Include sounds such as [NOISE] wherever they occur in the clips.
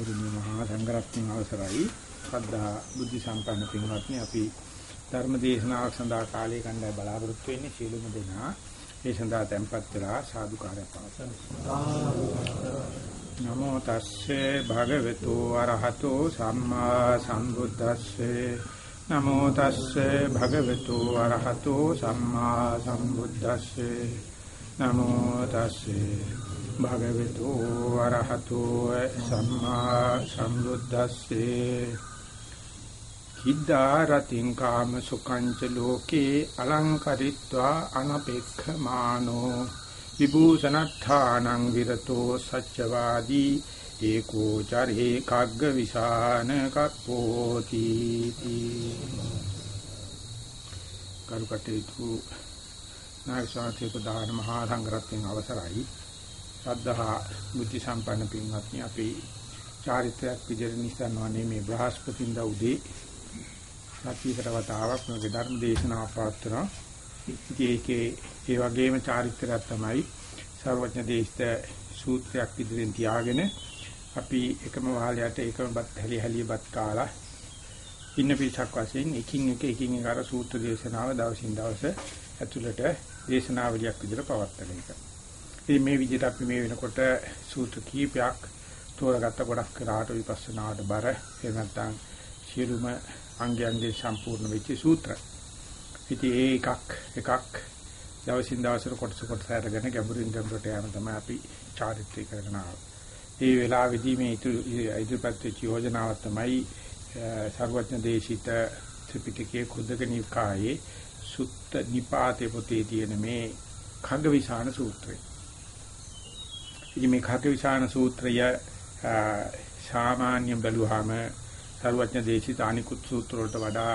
ගෞරවනීය මහා සංඝරත්නයන් අවසරයි. ශ්‍රද්ධා බුද්ධ සම්පන්න පින්වත්නි අපි ධර්ම දේශනාවක් සඳහා කාලය ගන්නයි බලාපොරොත්තු වෙන්නේ. සීලුම දෙනා ඒ සඳහා tempත් වෙලා සාදුකාරය පවසන නමෝ තස්සේ භගවතු අරහතෝ සම්මා සම්බුද්දස්සේ. නමෝ තස්සේ භගවතු අරහතෝ සම්මා සම්බුද්දස්සේ. නමෝ තස්සේ භගවතු අරහතෝ සම්මා සම්බුද්දස්සේ. හිද්දා රතින් කාම සුඛංච ලෝකේ අලංකරිත්වා අනපේක්ඛමානෝ. විභූෂණත්ථානං විරතෝ සච්චවාදී ඒකෝ චරේ කග්ග විසාන කප්පෝති කරුකටේතු නායසාති ප්‍රධාන මහා සංඝරත්නයන් අවසරයි. ශ්‍රද්ධා බුද්ධ සම්පන්න පින්වත්නි අපි චාරිත්‍රාක් විදිහට නිසන්වන්නේ මේ බ්‍රහස්පතින්දා උදේ සතියකට වතාවක් මේ ධර්ම දේශනාව පවත්වන ඒකේ ඒ වගේම චාරිත්‍රාක් තමයි සර්වඥ දේශිත සූත්‍රයක් විදිහෙන් තියාගෙන අපි එකම වාලයට එකම බත් හැලි හැලි බත් කාලා ඉන්න පිටක් වශයෙන් එකින් එක එකින් එක අර සූත්‍ර දේශනාව දවසින් දවස ඇතුළට දේශනාවලියක් විදිහට පවත්වන එක. ඉතින් මේ විදිහට අපි මේ වෙනකොට සූත්‍ර කීපයක් තෝරගත්ත ගොඩක් කරාට විපස්සනාවට බර එහෙම නැත්නම් සියලුම අංගයන්ගේ සම්පූර්ණ වෙච්ච සූත්‍ර. ඉතින් ඒ එකක් එකක් දවසින් දවසට කොටස කොටස අරගෙන ගැඹුරින් ගැඹුරට යන තමයි අපි චාරිත්‍රය කරගෙන ආවේ. මේ වෙලාවේදී මේ ඉදිරිපත් වෙච්ච යෝජනාව තමයි සර්වඥ දේශිත ත්‍රිපිටකයේ කුද්දක නිකායේ සුත්ත නිපාතේ පොතේ තියෙන මේ khaggavisana සූත්‍රය. ඉතින් මේ khaggavisana සූත්‍රය සාමාන්‍ය බැලුවාම සර්වඥ දේශිත අනිකුත් සූත්‍ර වලට වඩා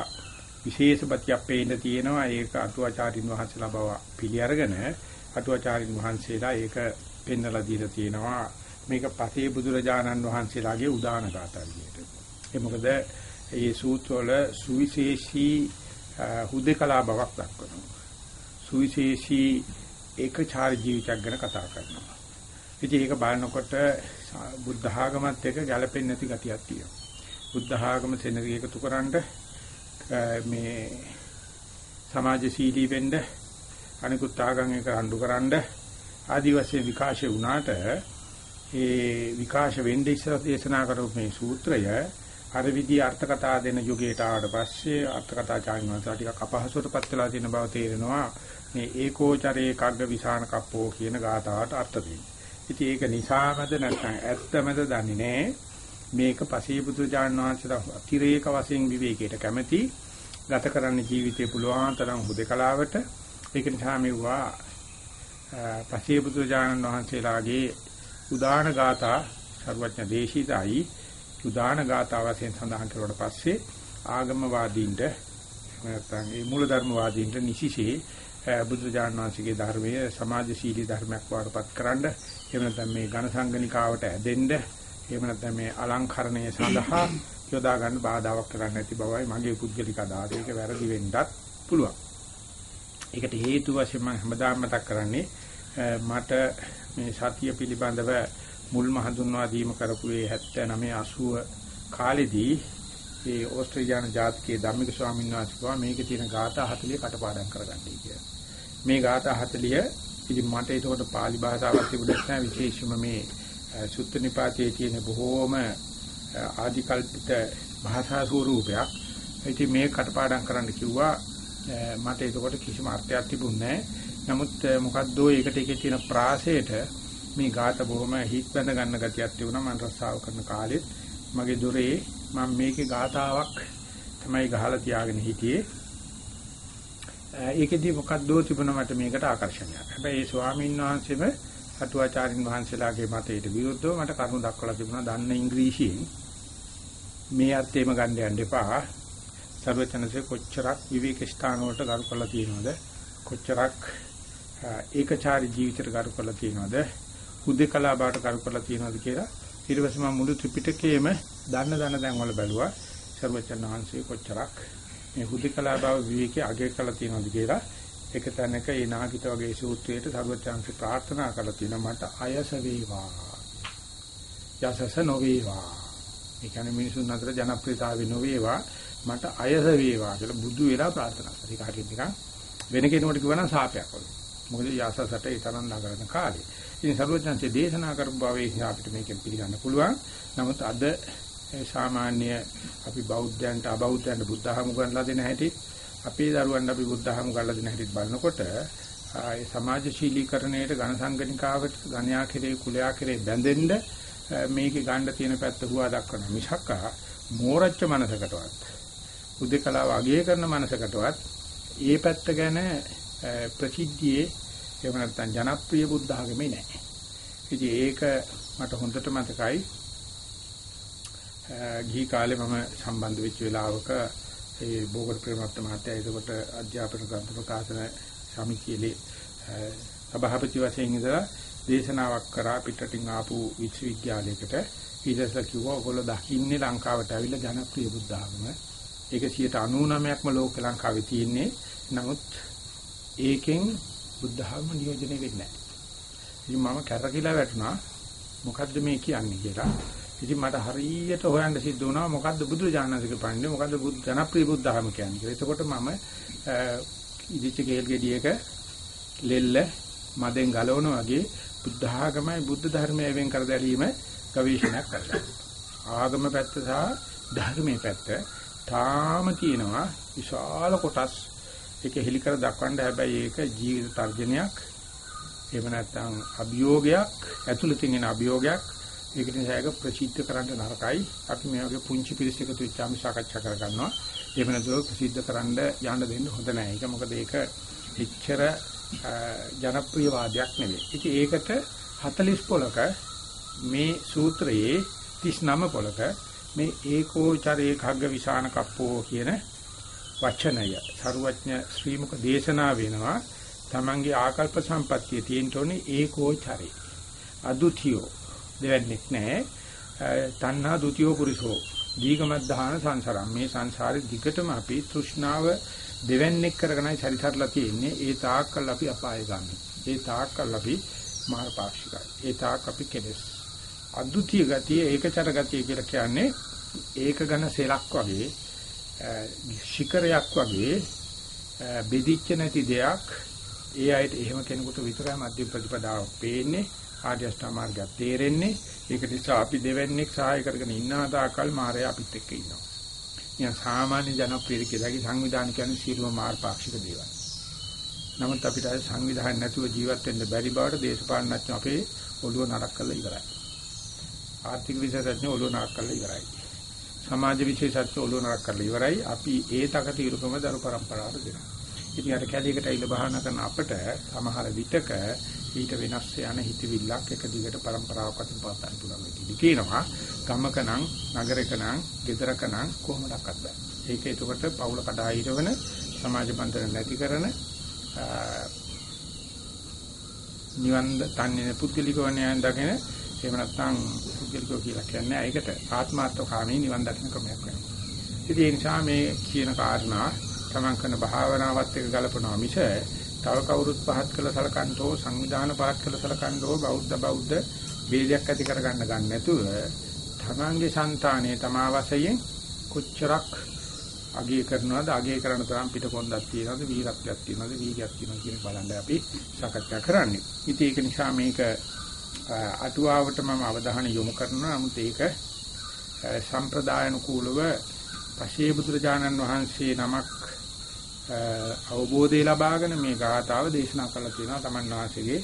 විශේෂ ප්‍රතියක් පේන්න තියෙනවා ඒක අටුවාචාරින් වහන්සේලා බව පිළි අරගෙන අටුවාචාරින් වහන්සේලා ඒක පෙන්වලා දීලා තියෙනවා මේක පසේ බුදුරජාණන් වහන්සේලාගේ උදාන ගාථා විදියට. ඒ මොකද මේ සූත්‍රවල සුවිශේෂී හුදේකලා බවක් දක්වනවා. සුවිශේෂී ඒකචාර ජීවිතයක් ගැන කතා කරනවා. ඉතින් ඒක බලනකොට බුද්ධ ආගමත් එක්ක ගැළපෙන්නේ නැති ගතියක් තියෙනවා. බුද්ධ ආගම සෙනග එකතු කරන්න මේ සමාජශීලී වෙන්න අනිකුත් ආගම් එක රණ්ඩු කරන්න ආදිවාසී විකාශය වුණාට ඒ විකාශ වෙන්න ඉස්සර දේශනා කරපු මේ සූත්‍රය අර විදි අර්ථකථා දෙන යුගයට ආවට පස්සේ අර්ථකථා චාරිමාසා ටිකක් අපහසුටපත් වෙලා තියෙන බව තේරෙනවා මේ ඒකෝචරේ කග්ග විසාන කප්පෝ කියන ගාතාවට අර්ථ දෙන්නේ. ඉතින් ඒක නිසාමද නැත්නම් ඇත්තමද දන්නේ නැහැ. මේක පසීබුදු ජානනාංශලා අතිරේක වශයෙන් විවේකයට කැමැති ගත කරන්න ජීවිතේ පුළුවන් තරම් හුදකලාවට ඒක නිසා මෙවුවා පසීබුදු ජානනාංශලාගේ උදාන ගාථා සර්වඥ දේශිතයි උදාන ගාථා වශයෙන් සඳහන් කරුවට පස්සේ ආගමවාදීන්ට නැත්නම් ඒ මූලධර්මවාදීන්ට නිසිසේ බුදු දානවාංශිකේ ධර්මයේ සමාජශීලී ධර්මයක් වඩපත් කරන්න එහෙම නැත්නම් මේ ඝන සංගණිකාවට ඇදෙන්න එහෙම නැත්නම් මේ අලංකරණය සඳහා යොදා ගන්න බාධාවක් කරන්න නැති බවයි මගේ පුද්ගලික අදහස. ඒක වැරදි වෙන්නත් පුළුවන්. ඒකට හේතු වශයෙන් මම හැමදාම මතක් කරන්නේ මට මේ සතිය පිළිබඳව මුල්ම හඳුන්වා දීම කරපු ඒ 79 80 කාලෙදී ඒ ඕස්ට්‍රේලියානු ජාතිකයේ ධම්මික ස්වාමීන් වහන්සේ කිව්වා මේකේ තියෙන ગાථා 40 කටපාඩම් කරගන්නයි කියලා. මේ ગાථා 40 ඉතින් මට ඒකට පාලි භාෂාවක් තිබුණේ නැහැ විශේෂයෙන්ම මේ සුත්ත නිපාතයේ තියෙන බොහෝම ආදිකල්පිත භාෂා ස්වරූපයක්. ඉතින් මේ කටපාඩම් කරන්න කිව්වා මට ඒකට කිසිම අර්ථයක් තිබුණේ නැහැ. නමුත් මොකද්ද ඒකට එකේ තියෙන ප්‍රාසයට මේ ગાත බොහොම හිත් බඳ ගන්න ගතියක් තිබුණා මම රස්සාව කරන කාලෙත් මගේ දොරේ මම මේකේ ගාතාවක් තමයි ගහලා තියාගෙන හිටියේ ඒකෙදි මොකක්දෝ තිබුණා මට මේකට ආකර්ෂණයක්. හැබැයි ඒ ස්වාමීන් වහන්සේම අටුවාචාරින් වහන්සේලාගේ මතයට විරුද්ධව මට කරුණු දක්වලා තිබුණා දන්න ඉංග්‍රීසියෙන්. මේ අර්ථයම ගන්න යන්න එපා. සර්වචනසේ කොච්චරක් විවේක ස්ථාන වලට ගරු කරලා තියෙනවද? කොච්චරක් ඒකචාරී ජීවිතයට ගරු කරලා තියෙනවද? හුදේකලා බාට කරු කරලා තියෙනවද කියලා ඊට පස්සේ මම මුළු ත්‍රිපිටකයේම දන්න දන්න තැන් වල බැලුවා. සර්වචන් වහන්සේ කොච්චරක් මේ හුදේකලා බව විවේකයේ අගය කරලා තියෙනවද කියලා එක තැනක ඒ නාගිත වගේ සූත්‍රයට සර්වචන්සේ ප්‍රාර්ථනා කරලා තියෙනවා මට අයස වේවා යසස නොවේවා ඒ කියන්නේ මිනිසුන් අතර ජනප්‍රියතාවය නොවේවා මට අයස වේවා කියලා බුදු වෙලා ප්‍රාර්ථනා කරා. ඒක හරියට නිකන් වෙන කෙනෙකුට කිව්වනම් සාපයක් වගේ. මොකද යසසට ඒ තරම් නගරන කාලේ. ඉතින් සර්වඥාන්සේ දේශනා කරපු භවයේ අපිට මේකෙන් පිළිගන්න පුළුවන්. නමුත් අද සාමාන්‍ය අපි බෞද්ධයන්ට අබෞද්ධයන්ට බුද්ධ ධර්ම උගන්ලා දෙන හැටි අපේ දරුවන්ට අපි බුද්ධ ධර්ම උගන්ලා දෙන හැටි බලනකොට ඒ සමාජශීලීකරණයට ඝන සංගණිකාවට ඝණයා කෙරේ කුලයා කෙරේ බැඳෙන්න මේකේ ගන්න තියෙන පැත්ත හුවා දක්වන මිසක් මෝරච්ච මනසකටවත් උදේකලාව අගය කරන මනසකටවත් ඒ පැත්ත ගැන ප්‍රසිද්ධියේ එහෙම නැත්නම් ජනප්‍රිය බුද්ධ ආගමේ නැහැ. ඉතින් ඒක මට හොඳට මතකයි. ගිහි කාලේ මම සම්බන්ධ වෙච්ච වෙලාවක ඒ බෝගර් ප්‍රේමත්ත මහත්තයා ඒකට අධ්‍යාපන ග්‍රන්ථ ප්‍රකාශන සමිතියේ සභාපති වශයෙන් ඉඳලා දේශනාවක් කරා පිටටින් ආපු විශ්වවිද්‍යාලයකට ඊටස කිව්වා ඔයගොල්ලෝ දකින්නේ ලංකාවට ඇවිල්ලා ජනප්‍රිය බුද්ධ ආගම. ඒක 99%ක්ම ලෝක ලංකාවේ තියෙන්නේ. නමුත් ඒකෙන් බුද්ධ ආගම නියෝජනය වෙන්නේ නැහැ. ඉතින් මම කැරකිලා වැටුණා. මොකද්ද මේ කියන්නේ කියලා. ඉතින් මට හරියට හොයන්න සිද්ධ වුණා මොකද්ද බුදුරජාණන්සේගේ පණ්ඩේ මොකද්ද බුද්ධ ජනප්‍රිය බුද්ධ ආගම කියන්නේ කියලා. එතකොට මම ඉදිච්ච කේල් ගෙඩියක ලෙල්ල මදෙන් ගලවන වගේ බුද්ධ ආගමයි බුද්ධ ධර්මය වෙන් කර දැරීම ගවේෂණයක් කරලා. ආගම පැත්ත සහ ධර්මයේ පැත්ත තාම තියෙනවා විශාල කොටස් ඒක හෙලි කර දක්වන්න හැබැයි ඒක ජීවිත තර්ජනයක් එහෙම නැත්නම් අභියෝගයක් ඇතුළතින් එන අභියෝගයක් ඒක නිසා ඒක ප්‍රසිද්ධ කරන්න නරකයි. අපි මේ වගේ පුංචි පිරිස එකතු වෙච්චාම සාකච්ඡා කර ගන්නවා එහෙම නැතුව ප්‍රසිද්ධ කරන්න යන්න දෙන්න හොඳ නැහැ ඒක මොකද ඒක එච්චර ජනප්‍රිය වාදයක් නෙවෙයි. ඉතින් ඒකට 40 පොලක මේ සූත්‍රයේ 39 පොලක මේ ඒකෝචරේ khagga විසාන කප්පෝ කියන වචනය සරුවඥ ශ්‍රීමුක දේශනා වෙනවා. තමන්ගේ ආකල්ප සම්පත්තිය තියෙනෝනේ ඒකෝචරේ. අදුතියෝ. දෙවන්නේක් නැහැ. තණ්හා ဒ ුතියෝ පුරිසෝ. දීගමද්ධාන සංසාරම්. මේ සංසාරේ දිගටම අපි තෘෂ්ණාව දෙවන්නේක් කරගෙනයි සැරිසරලා තියෙන්නේ. ඒ තාක්කල් අපි අපාය ගන්න. ඒ තාක්කල් අපි මාර්ගපාක්ෂිකයි. ඒ තාක් අපි කෙලස්. අද්විතීය ගතිය ඒකචර ගතිය කියලා කියන්නේ ඒක ඝන සෙලක් වගේ ශිකරයක් වගේ බෙදිච්ච නැති දෙයක්. ඒ අයට එහෙම කෙනෙකුට විතරයි මධ්‍ය ප්‍රතිපදාව පේන්නේ. ආර්ය අෂ්ටාංගික තේරෙන්නේ. ඒක නිසා අපි දෙවන්නේක් සහාය කරගෙන ඉන්න ආදාකල් මායя අපිත් එක්ක ඉන්නවා. නිකන් සාමාන්‍ය ජනප්‍රිය කියලාගේ සංවිධාන කියන්නේ සියලුම මාර් පාක්ෂික දේවල්. නමුත් අපිට අය සංවිධාන නැතුව ජීවත් වෙන්න බැරි බවට දේශපාලනඥයෝ අපේ ඔළුව නරක කරලා ඉවරයි. ආර්ථික විශේෂඥයෝ ඔළුව නරක කරලා ඉවරයි. සමාජ විශේෂඥයෝ ඔළුව නරක කරලා ඉවරයි. අපි ඒ තකතිරුකම දරු પરම්පරාවට දෙනවා. ඉතින් අර කැලේකට ඇවිල්ලා බහනා කරන අපට සමහර විටක ඊට වෙනස් යන හිතවිල්ලක් එක දිගට પરම්පරාවක් අතින් පාතන්න පුළුවන් වෙයි. කියනවා ගමක නම් නගරයක නම් ගෙදරක නම් කොහොමඩක්වත් බෑ. ඒක එතකොට පවුල කඩා හිරවන සමාජ බන්ධන නැති කරන නිවන් තන්නේ පුද්ගලිකව න්යායන් දකින එහෙම නැත්නම් පුද්ගලිකව කියලා කියන්නේ ඒකට ආත්මාර්ථකාමී නිවන් දකින්න ක්‍රමයක් වෙනවා. ඉතින් ඒ නිසා මේ කියන කාරණා තමන් කරන භාවනාවත් එක්ක ගලපනවා මිස තව කවුරුත් පහත් කළ සලකන්තෝ සංවිධාන පහත් කළ සලකන්තෝ බෞද්ධ බෞද්ධ බේදයක් ඇති කරගන්න ගන්න නැතුව තමන්ගේ సంతානයේ තමා වශයෙන් කොච්චරක් අගය කරනවාද අගය කරන තරම් පිටකොන්දක් තියනවාද වීරත්වයක් තියනවාද වීර්යයක් තියනවා කියන බලන්න අපි සාකච්ඡා කරන්නේ. ඉතින් ඒක නිසා මේක අටුවාවට මම අවධානය යොමු කරනවා. නමුත් ඒක සම්ප්‍රදායනුකූලව පසේ බුදුරජාණන් වහන්සේ නමක් අවබෝධය ලබාගෙන මේ ගාථාව දේශනා කළා තියෙනවා තමන් වාසයේ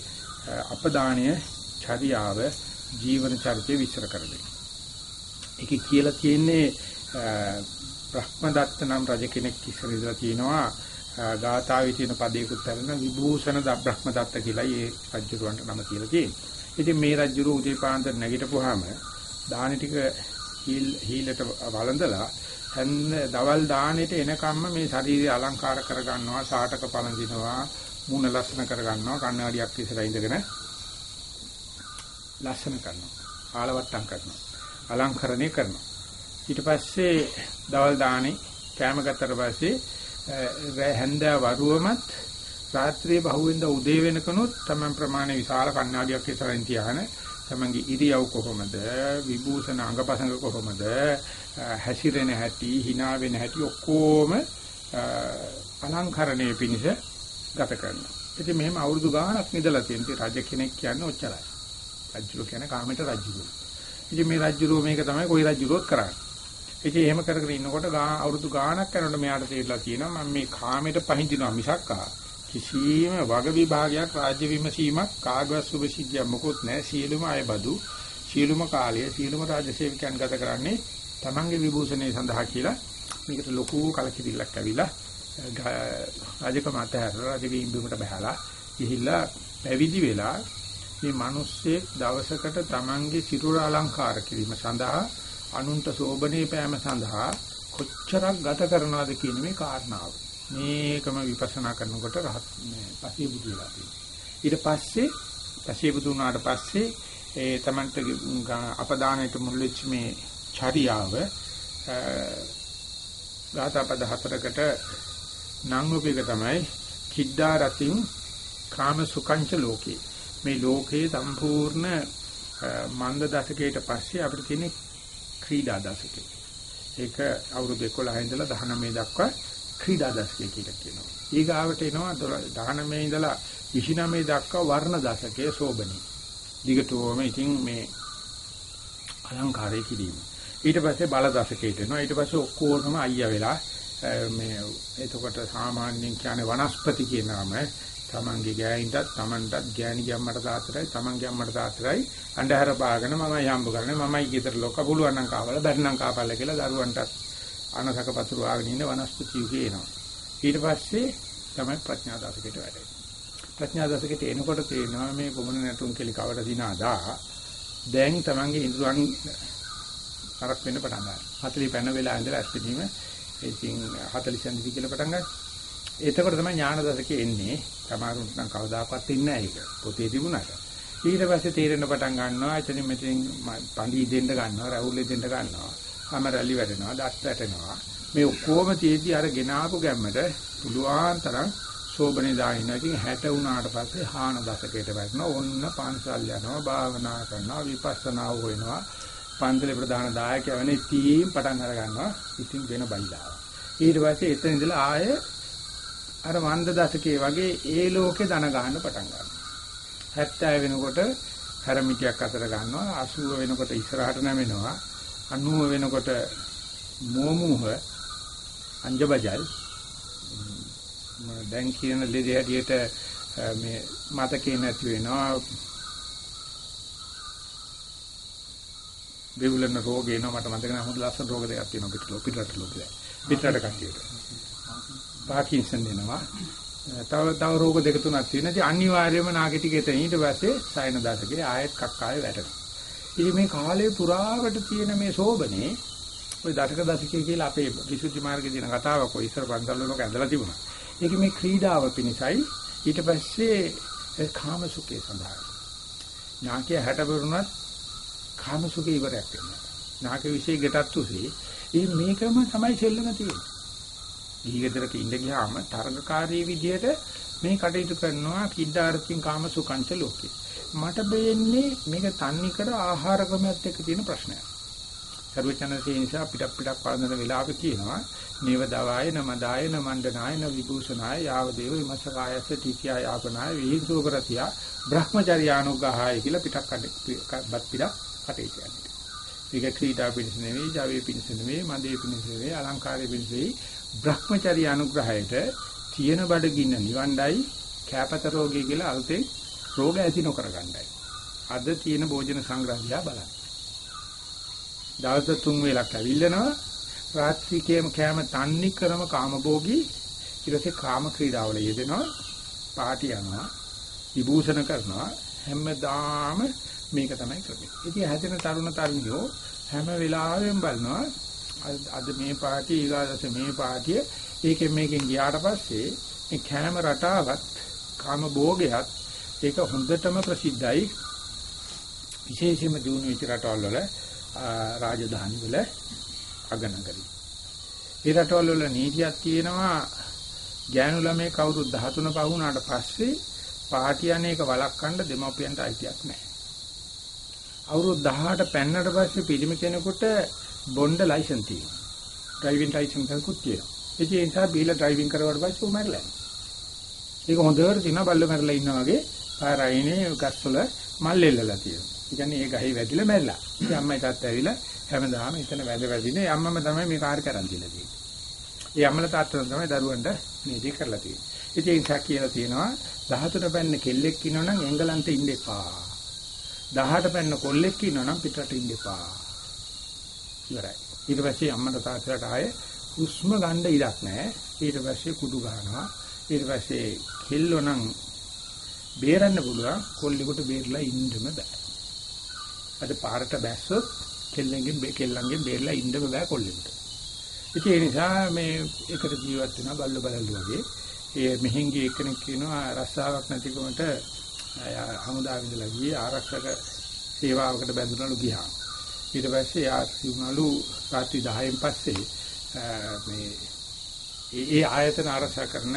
අපදානීය චර්යාව ජීවන චරිතය විස්තර කරන්නේ. ඒකේ කියලා තියෙන්නේ බ්‍රහ්මදත්ත නම් රජ කෙනෙක් ඉස්සරහට තියෙනවා ගාථාවේ තියෙන පදයකට තරන විභූෂණ ද බ්‍රහ්මදත්ත කියලා ඒ රජුරවන්ට නම කියලා තියෙනවා. ඉතින් මේ රජුරු උදේ පාන්දර නැගිටපුවාම දානි ටික හීලට වළඳලා හන්ද දවල් දානෙට එනකම්ම මේ ශරීරය අලංකාර කරගන්නවා සාටක පළඳිනවා මූණ ලස්සන කරගන්නවා කන්නඩියක් ඉස්සරහ ඉඳගෙන ලස්සන කරනවා ආලවට්ටම් කරනවා අලංකරණය කරනවා. ඊට පස්සේ දවල් දානේ කැම ගත්තට පස්සේ හැන්දෑ වරුවමත් රාත්‍රියේ බහුවෙන්ද උදේ වෙනකනොත් තමයි ප්‍රමාණය විශාල කන්නඩියක් ඉස්සරහින් තියාගෙන තමන්ගේ ඉරියව් කොහොමද විභූෂණ අංගපසංග කොහොමද හැසිරෙන හැටි hina වෙන හැටි ඔක්කොම අලංකරණයේ පිණිස ගත කරනවා. ඉතින් මෙහෙම අවුරුදු ගාණක් නිදලා තියෙන රජ කෙනෙක් කියන්නේ ඔච්චරයි. රජුරෝ කියන්නේ කාමයට රජුරෝ. ඉතින් මේ රජුරෝ මේක තමයි කොයි රජුරෝත් කරන්නේ. ඉතින් එහෙම කරගෙන ඉන්නකොට අවුරුදු ගාණක් යනකොට මෙයාට තේරලා තියෙනවා මම මේ කාමයට පහඳිනවා මිසක් කිසියම් වග විභාගයක් රාජ්‍ය විමසීමක් කාගවත් සුභසිද්ධියක් මොකොත් නැහැ. සියලුම අයබදු සියලුම කාලය සියලුම රාජ්‍ය සේවකයන් ගත කරන්නේ තමන්ගේ විභූෂණය සඳහා කියලා මේකට ලොකු කලකිරිල්ලක් ඇවිලා රාජකම අතහැරලා රජගේ ඉඹුමට බහැලා ගිහිල්ලා පැවිදි වෙලා මේ මිනිස්සෙක් දවසකට Tamange සිරුර අලංකාර කිරීම සඳහා අනුන්ට සෝබනේ පෑම සඳහා කොච්චරක් ගත කරනවද කියන මේ කාරණාව. මේකම විපස්සනා කරනකොට රහත් මේ පසේ බුදු වෙලා තියෙනවා. ඊට පස්සේ පසේ බුදු වුණාට පස්සේ ඒ Tamanට අපදානයට මුල් වෙච්ච මේ චර්යාව ගාථාපද හතරකට නම් රූපයක තමයි කිද්දා රතින් කාම සුඛංච ලෝකේ මේ ලෝකේ සම්පූර්ණ මන්ද දශකයට පස්සේ අපිට තියෙන ක්‍රීඩා දශකය. ඒක අවුරුදු 11 ඉඳලා 19 දක්වා ක්‍රීඩා දශකය කියලා කියනවා. ඊගාවට එනවා 19 ඉඳලා 29 දක්වා වර්ණ දශකයේ සෝබනී. දිගටම ඉතින් මේ අලංකාරය කිරීම. ඊට පස්සේ බල දශකයට එනවා. ඊට පස්සේ ඔක්කොම අයියා වෙලා මේ එතකොට සාමාන්‍යයෙන් කියන්නේ වනස්පති කියන නම තමන්ගේ ගෑයින්ටත් තමන්ටත් ගෑණි ගැම්මට තාත්තටයි තමන් ගැම්මට තාත්තටයි අන්ධහර පාගෙන මමයි හම්බ කරන්නේ මමයි ගෙදර ලොක පුළුවන් නම් කාවල බැරි නම් කාපල්ල කියලා දරුවන්ටත් අනසක පතුරු ආගෙන ඉන්න වනස්පතියු කියනවා ඊට පස්සේ තමයි ප්‍රඥා දශකයට වැඩෙන්නේ ප්‍රඥා දශකයට එනකොට තේරෙනවා මේ කොමන නැතුම් කෙලි කවට දිනාදා දැන් තමන්ගේ ඉන්ද්‍රයන් තරක් වෙන්න පටන් ගන්නවා 40 පැන වෙලා ඉඳලා ඇස්පිනීම ඉතින් 40 යන්දි කියලා පටන් ගත්තා. එතකොට තමයි ඥාන දශකේ එන්නේ. සමහරුන්ට නම් කවදාකවත් ඉන්නේ නැහැ ඒක. පොතේ තිබුණාට. ඊට පස්සේ තීරණ පටන් ගන්නවා. එතනින් මෙතනින් පඳි දෙන්න ගන්නවා, රැවුල් දෙන්න ගන්නවා. හැම රැලි වැටෙනවා, දත් වැටෙනවා. මේ ඔක්කොම තියේදී අර ගෙනාවු ගැම්මට පුළුවන් තරම් සෝබනේ දානවා. ඉතින් 60 වුණාට පස්සේ හාන දශකයට වැටෙනවා. ඔන්න පන්සල් යනවා, භාවනා කරනවා, විපස්සනා වෙනවා. පන්සලේ ප්‍රධාන දායකයා වෙන ඉතින් පටන් අර ගන්නවා. ඉතින් වෙන බයිලාව. ඊට පස්සේ එතන ඉඳලා ආයේ අර මන්ද දශකයේ වගේ ඒ ලෝකේ දන ගන්න පටන් ගන්නවා. 70 වෙනකොට හැරමිටියක් අතර ගන්නවා 80 වෙනකොට ඉස්සරහට නැමෙනවා 90 වෙනකොට මෝමුහ අංජබජල් දැන් කියන ලෙඩ හැටියට මේ මතකේ නැති වෙනවා වේවුලන රෝග එනවා මට මතක නැහැ හොඳ ලස්සන රෝග දෙකක් තියෙනවා පිටට පිටරට ලෝකේ. පිටරට කට්ටියට. පාකින්සන් දෙනවා. තව තව රෝග දෙක තුනක් තියෙනවා. ඉතින් අනිවාර්යයෙන්ම නාගිටික එතන ඊට පස්සේ සයන දශකේ ආයෙත් කක්කායේ වැටෙනවා. ඉතින් මේ කාලේ පුරාවට තියෙන මේ සෝබනේ ওই දශක දශකයේ කියලා අපේ විසුද්ධි මාර්ගයේ දින කතාවක් ඔය ඉස්සර පන්සල් වලක ඇඳලා තිබුණා. ඒක මේ ක්‍රීඩාව පිණිසයි ඊට පස්සේ කාම සුඛේ සඳහා. ඥාකිය 60 වරුණත් කාම සුඛේ ඉවරයක් වෙනවා. නාක විශ්ේ ගැටත් උසේ ඒ මේකම තමයි සෙල්ලම තියෙන්නේ. ගිහිගෙදරක ඉඳ ගියාම තරඟකාරී විදියට මේ කටයුතු කරනවා කිඩාර්ථින් කාම සුඛංච ලෝකේ. මට බෙන්නේ මේක තන්නේ කර ආහාර ක්‍රමයක් එක්ක තියෙන ප්‍රශ්නයක්. සර්වචනසේ නිසා පිටක් පිටක් වළඳන වෙලාවක කියනවා නේව දවාය නමදාය නමණ්ඩනාය න විභූෂනාය යාව දේව විමසකායස තීතිය යාපනාය විහිසුකරතිය බ්‍රහ්මචර්යානුග්‍රහය කියලා පිටක් බත් පිටක් කටේ කියන්නේ. මේක ක්‍රීඩා පිණිස නෙවෙයි, ජවයේ පිණිස නෙවෙයි, මදේ පිණිස නෙවෙයි, අලංකාරයේ පිණිස නෙවෙයි, Brahmacharya අනුග්‍රහයට තියෙන බඩගින්න නිවණ්ඩයි, කැපත රෝගී කියලා අල්තේ රෝග ඇති නොකර ගන්නයි. අද තියෙන භෝජන සංග්‍රහය බලන්න. දවස් තුන් වේලක් ඇවිල්ලනවා. රාත්‍රිකේම කෑම තන්නේ කරම කාමභෝගී. ඊටසේ කාම ක්‍රීඩාවල යෙදෙනවා. පාටි යනවා. විභූෂණ කරනවා. හැමදාම මේක තමයි ක්‍රමය. ඉතින් හැදෙන තරුණ තරුණියෝ හැම වෙලාවෙම බලනවා. අද මේ පාටිය ඊගාදස මේ පාටිය. ඒකෙන් මේකෙන් ගියාට පස්සේ මේ කැම රටාවත් කාම භෝගයත් ඒක හොඳටම ප්‍රසිද්ධයි විශේෂයෙන්ම දිනු වෙච්ච රටවල් වල රාජධානි වල අගනගරි. ඒ රටවල් වල නීතියක් තියෙනවා ගෑනු ළමයි කවුරුත් 13 පහ වුණාට පස්සේ පාටි අනේක වළක්වන්න දෙමව්පියන්ට අයිතියක් නැහැ. අවුරුදු 18 පෙන්නට පස්සේ පිළිම කෙනෙකුට බොණ්ඩ ලයිසන් තියෙනවා. ඩ්‍රයිවිං ලයිසන් එකකුත් තියෙනවා. ඒ නිසා බීලා ඩ්‍රයිවිං කරුවාට පස්සේ උ මැරලා යනවා. ඒක හොඳට තියෙනවා බල්ල මැරලා ඉන්නා වගේ පාරයිනේ ගස්වල මල් එල්ලලා තියෙනවා. ඒ කියන්නේ ඒ ගහේ වැදිලා මැරිලා. ඉතින් අම්මයි තාත්තා ඇවිල්ලා හැමදාම එතන වැද වැදිනේ අම්මම තමයි මේ කාර් කරන් දීලා තියෙන්නේ. ඒ අම්මලා තාත්තලා තමයි දරුවන්ට මේ දේ කරලා තියෙන්නේ. ඉතින් ඒක කියලා තියෙනවා 13 පැන්න කෙල්ලෙක් ඉන්නවනම් එංගලන්තේ ඉන්න එපා. 18 පැන්න කොල්ලෙක් ඉන්නවනම් පිටරට ඉන්න එපා. ඉවරයි. ඊට පස්සේ අම්මට තාත්තලාට ආයේ හුස්ම ගන්න ඉඩක් නැහැ. ඊට පස්සේ කුඩු ගන්නවා. ඊට පස්සේ කෙල්ලෝ නම් බේරන්න පුළුවන් කොල්ලෙකුට බේරලා ඉන්නම බෑ. අද පාරට බැස්සොත් කෙල්ලෙන්ගෙන් කෙල්ලන්ගෙන් බේරලා ඉන්නම බෑ කොල්ලෙකුට. ඉතින් ඒ නිසා මේ එකට ජීවත් වෙන බල්ල බලල්ලු වගේ ඒ මෙහෙන්ගේ එක්කෙනෙක් කියනවා රස්සාවක් නැතිකමට හමුදාවෙ ඉඳලා ගියේ ආරක්ෂක සේවාවකට බැඳුනලු ගියා. ඊට පස්සේ ආ සිවුනලු රාත්‍රී 10න් පස්සේ මේ ඒ ආයතන ආරක්ෂා කරන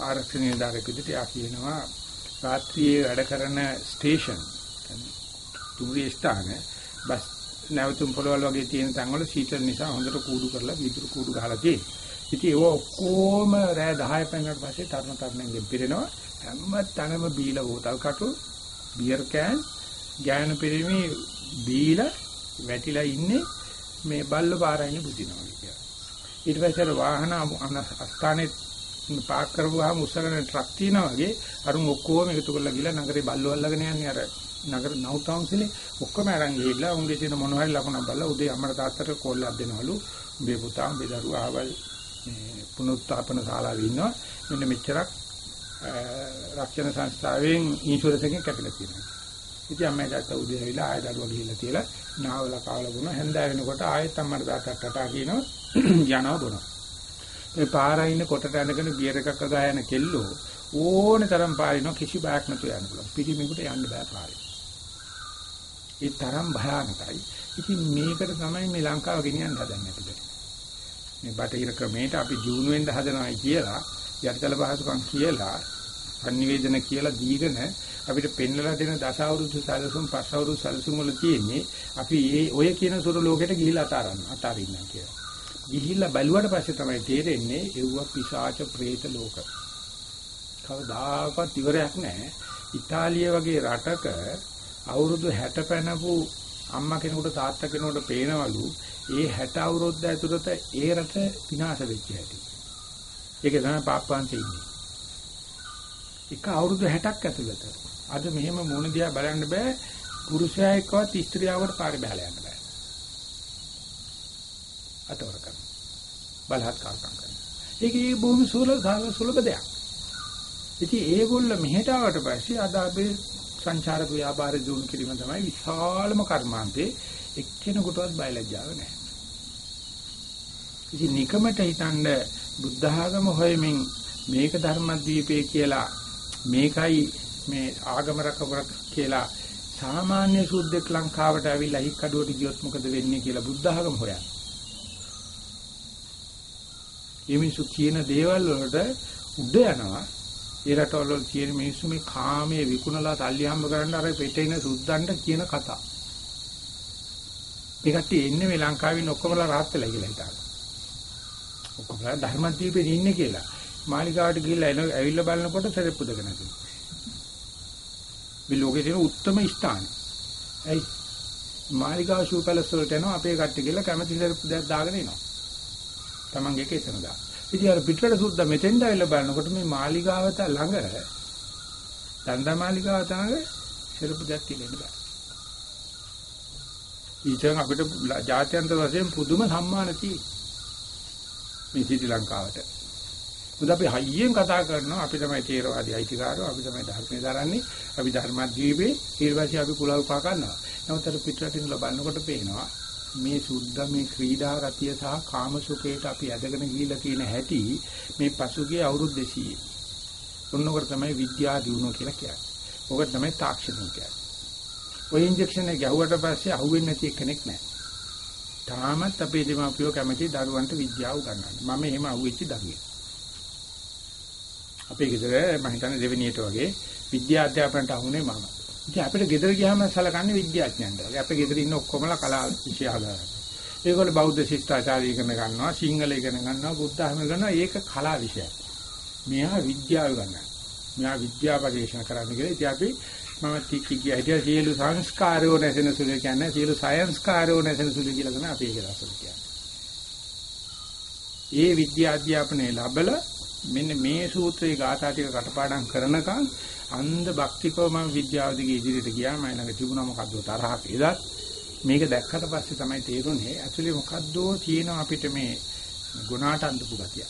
ආරක්ෂක නිලධාරියෙක් විදිහට යා කියනවා රාත්‍රියේ වැඩ කරන ස්ටේෂන් තුරේ ස්ථාන බස් නැවතුම් පොළවල් වගේ තියෙන තැන්වල සීතල නිසා හොඳට කූඩු කරලා විදුරු කූඩු ගහලා තියෙනවා. ඉතින් ඒව ඔක්කොම රෑ 10 පෙන්නට පස්සේ තරණ තරණෙන් පිරෙනවා. හැම තැනම බීලා බෝතල් කටු, බියර් කෑන්, ගෑනු පිරිමි බීලා වැටිලා ඉන්නේ මේ බල්ල පාරයිනේ බුදිනවා කියලා. ඊට පස්සේ වාහන අස්ථානේ පාක් කරපුවාම උස්සගෙන ට්‍රක් තියනා වගේ අරුන් ඔක්කොම එකතු කරලා ගිහලා නගරේ බල්ලෝ අල්ලගෙන යන්නේ අර නගර නවුටවුන්ස්ලේ ඔක්කොම අරන් ගිහිල්ලා උන්ගේ තියෙන මොන හරි ලකුණක් බලලා උදේ අම්මට තාත්තට කෝල්ලක් දෙනවලු. උඹේ පුතා උඹේ දරුවා ආවල් මේ පුනරුත්ථාපන ශාලාවේ ඉන්නවා. මෙන්න මෙච්චරක් රක්ෂණ සංස්ථාවෙන් ඉන්ෂුරන්ස් එකෙන් කැපිලා තියෙනවා. ඉතින් අම්මයි තාත්තා උදේ ඇවිල්ලා ආයෙ දරුවා ගිහිල්ලා තියලා නාවල කාවල බොන හැන්දෑ වෙනකොට ආයෙත් අම්මට තාත්තට ටටා කියනවා [CLEARS THROAT] යනවා බොනවා මේ පාරේ ඉන්න කොටට ඇඳගෙන බියර් එකක් අගා යන කෙල්ලෝ ඕනේ තරම් පාරිනවා කිසි බයක් නැතුව යන්න පුළුවන්. පිටිමෙකුට යන්න බෑ පාරේ. ඒ තරම් භයානකයි. ඉතින් මේකට තමයි මේ ලංකාව ගෙනියන්න හදන්නේ අපිට. මේ බටහිර ක්‍රමයට අපි ජීුණු වෙන්න හදනවායි කියලා යටිතල පහසුකම් කියලා අනිවේදන කියලා දීගෙන අපිට පෙන්වලා දෙන දස අවුරුදු සැලසුම් පස් අවුරුදු සැලසුම් වල තියෙන්නේ අපි ඒ ඔය කියන සුර ලෝකෙට ගිහිලා අතාරන්න අතාරින්න කියලා. ගිහිල්ලා බැලුවට පස්සේ තමයි තේරෙන්නේ ඒව පිසාච പ്രേත ලෝක. කවදාකවත් ඉවරයක් නැහැ. ඉතාලිය වගේ රටක අවුරුදු 60 පැනපු අම්මා කෙනෙකුට තාත්තා කෙනෙකුට පේනවලු ඒ 60 අවුරුද්ද ඇතුළත ඒ රට විනාශ වෙච්ච හැටි. ඒක තමයි පාප්පාන්තේ ඉන්නේ. එක අවුරුදු 60ක් ඇතුළත අද මෙහෙම මොන දිහා බලන්න බෑ පුරුෂයා එක්කවත් ස්ත්‍රියවට පාරේ බහලා යන්න බෑ. අතවර කරන. බලහත්කාරකම් කරන. ඒකේ බොහොම සුලභ සුලභ දෙයක්. ඉතින් ඒගොල්ල මෙහෙට ආවට පස්සේ අද අපේ සංචාරක ව්‍යාපාර දිනු කිරීම තමයි විශාලම කර්මාන්තේ එක්කෙනෙකුටවත් බයලජ්ජාව නැහැ. ඉතින් නිකමට හිතනද බුද්ධ ආගම හොයමින් මේක ධර්මද්වීපේ කියලා මේකයි මේ ආගම රකවරක් කියලා සාමාන්‍ය සුද්ධෙක් ලංකාවට ඇවිල්ලා හික්කඩුවට ගියොත් මොකද වෙන්නේ කියලා බුද්ධ ආගම හොයන්නේ. මේ මිනිස්සු කියන දේවල් වලට උඩ යනවා ඒ රටවල වල තියෙන මිනිස්සු මේ කාමයේ විකුණලා තල්ලි හම්බ කරන්න අර පිටින සුද්දන්ට කියන කතා. මේ කට්ටිය එන්නේ මේ ලංකාවෙන් ඔක්කොමලා rahat වෙලා කියලා හිතාගෙන. ඔක්කොමලා ධර්මදීපේ ඉන්නේ කියලා. මාලිගාවට ගිහිල්ලා එන ඇවිල්ලා බලනකොට සරෙප්පු දෙක නැති. මේ ලෝකේ තියෙන උත්තරම ස්ථාන. ඇයි මාලිගාව ෂූ පැලස් වලට යනවා අපේ කට්ටිය ගිහලා කැමති සරෙප්පු දෙයක් දාගෙන එනවා. Taman එක එතන දාන. ඉතින් අර පිටරට සුද්ද මෙතෙන්ද ඇවිල්ලා බලනකොට මේ මාලිගාවත ළඟ දණ්ඩා මාලිගාව තනක සිරපු දෙයක් තියෙන්න බෑ. ඊටන් අපිට ජාත්‍යන්තර වශයෙන් පුදුම සම්මාන මේ ශ්‍රී ලංකාවට. මොකද අපි හයියෙන් කතා කරනවා අපි තමයි තේරවාදී අයිතිකාරෝ අපි තමයි ධර්මයේ දරන්නේ අපි ධර්මද්වීපේ ඊට පස්සේ අපි කුලල් පා ගන්නවා. නමුත් අර පිටරටින් ඉඳලා බලනකොට පේනවා මේ සුද්ධ මේ ක්‍රීඩා ගතිය සහ කාම සුඛයට අපි ඇදගෙන ගිහිල්ලා තියෙන හැටි මේ පසුගිය අවුරුදු 200. ඔන්නෝකට තමයි විද්‍යාව දියුණුව කියලා කියන්නේ. ඕක තමයි තාක්ෂණික කියන්නේ. ඔය ඉන්ජෙක්ෂන් එක ගැහුවට පස්සේ අහුවෙන්නේ නැති කෙනෙක් නැහැ. තාමත් අපේ දෙමාපියෝ කැමති දරුවන්ට විද්‍යාව උගන්වන්න. මම එහෙම අහුවෙච්ච දරුවෙක්. අපේ ගෙදර මම හිතන්නේ දෙවෙනියට වගේ විද්‍යා අධ්‍යාපනයට අහුනේ මම. ඉතින් අපිට ගෙදර ගියාම සලකන්නේ විද්‍යාඥයන්ට. අපේ ගෙදර ඉන්න ඔක්කොමලා කලා විෂය ආදාරයි. ඒගොල්ලෝ බෞද්ධ ශිෂ්ටාචාරය ඉගෙන ගන්නවා, සිංහල ඉගෙන ගන්නවා, බුද්ධ ධර්ම ඉගෙන ගන්නවා. ඒක කලා විෂයක්. මෙහා විද්‍යාව ගන්නවා. මෙහා විද්‍යාව පරිශන කරන්න කියලා. ඉතින් අපි මම ටිකි කිය හිටිය සියලු සංස්කාරයෝ නැසෙන සුළු කියන්නේ සියලු සයන්ස්කාරයෝ නැසෙන සුළු කියලා තමයි අපි ඒක රසල කියන්නේ. ඒ විද්‍යා අධ්‍යාපනයේ ලැබලා මෙන්න මේ සූත්‍රයේ ගාථා ටික කටපාඩම් කරනකම් අන්ධ භක්තිකව මම විද්‍යාව දිගේ ඉදිරියට ගියා මම ළඟ තිබුණා මොකද්ද තරහක් එදත් මේක දැක්කට පස්සේ තමයි තේරුනේ ඇක්චුලි මොකද්දෝ තියෙනවා අපිට මේ ගුණාට අඳපු ගතිය.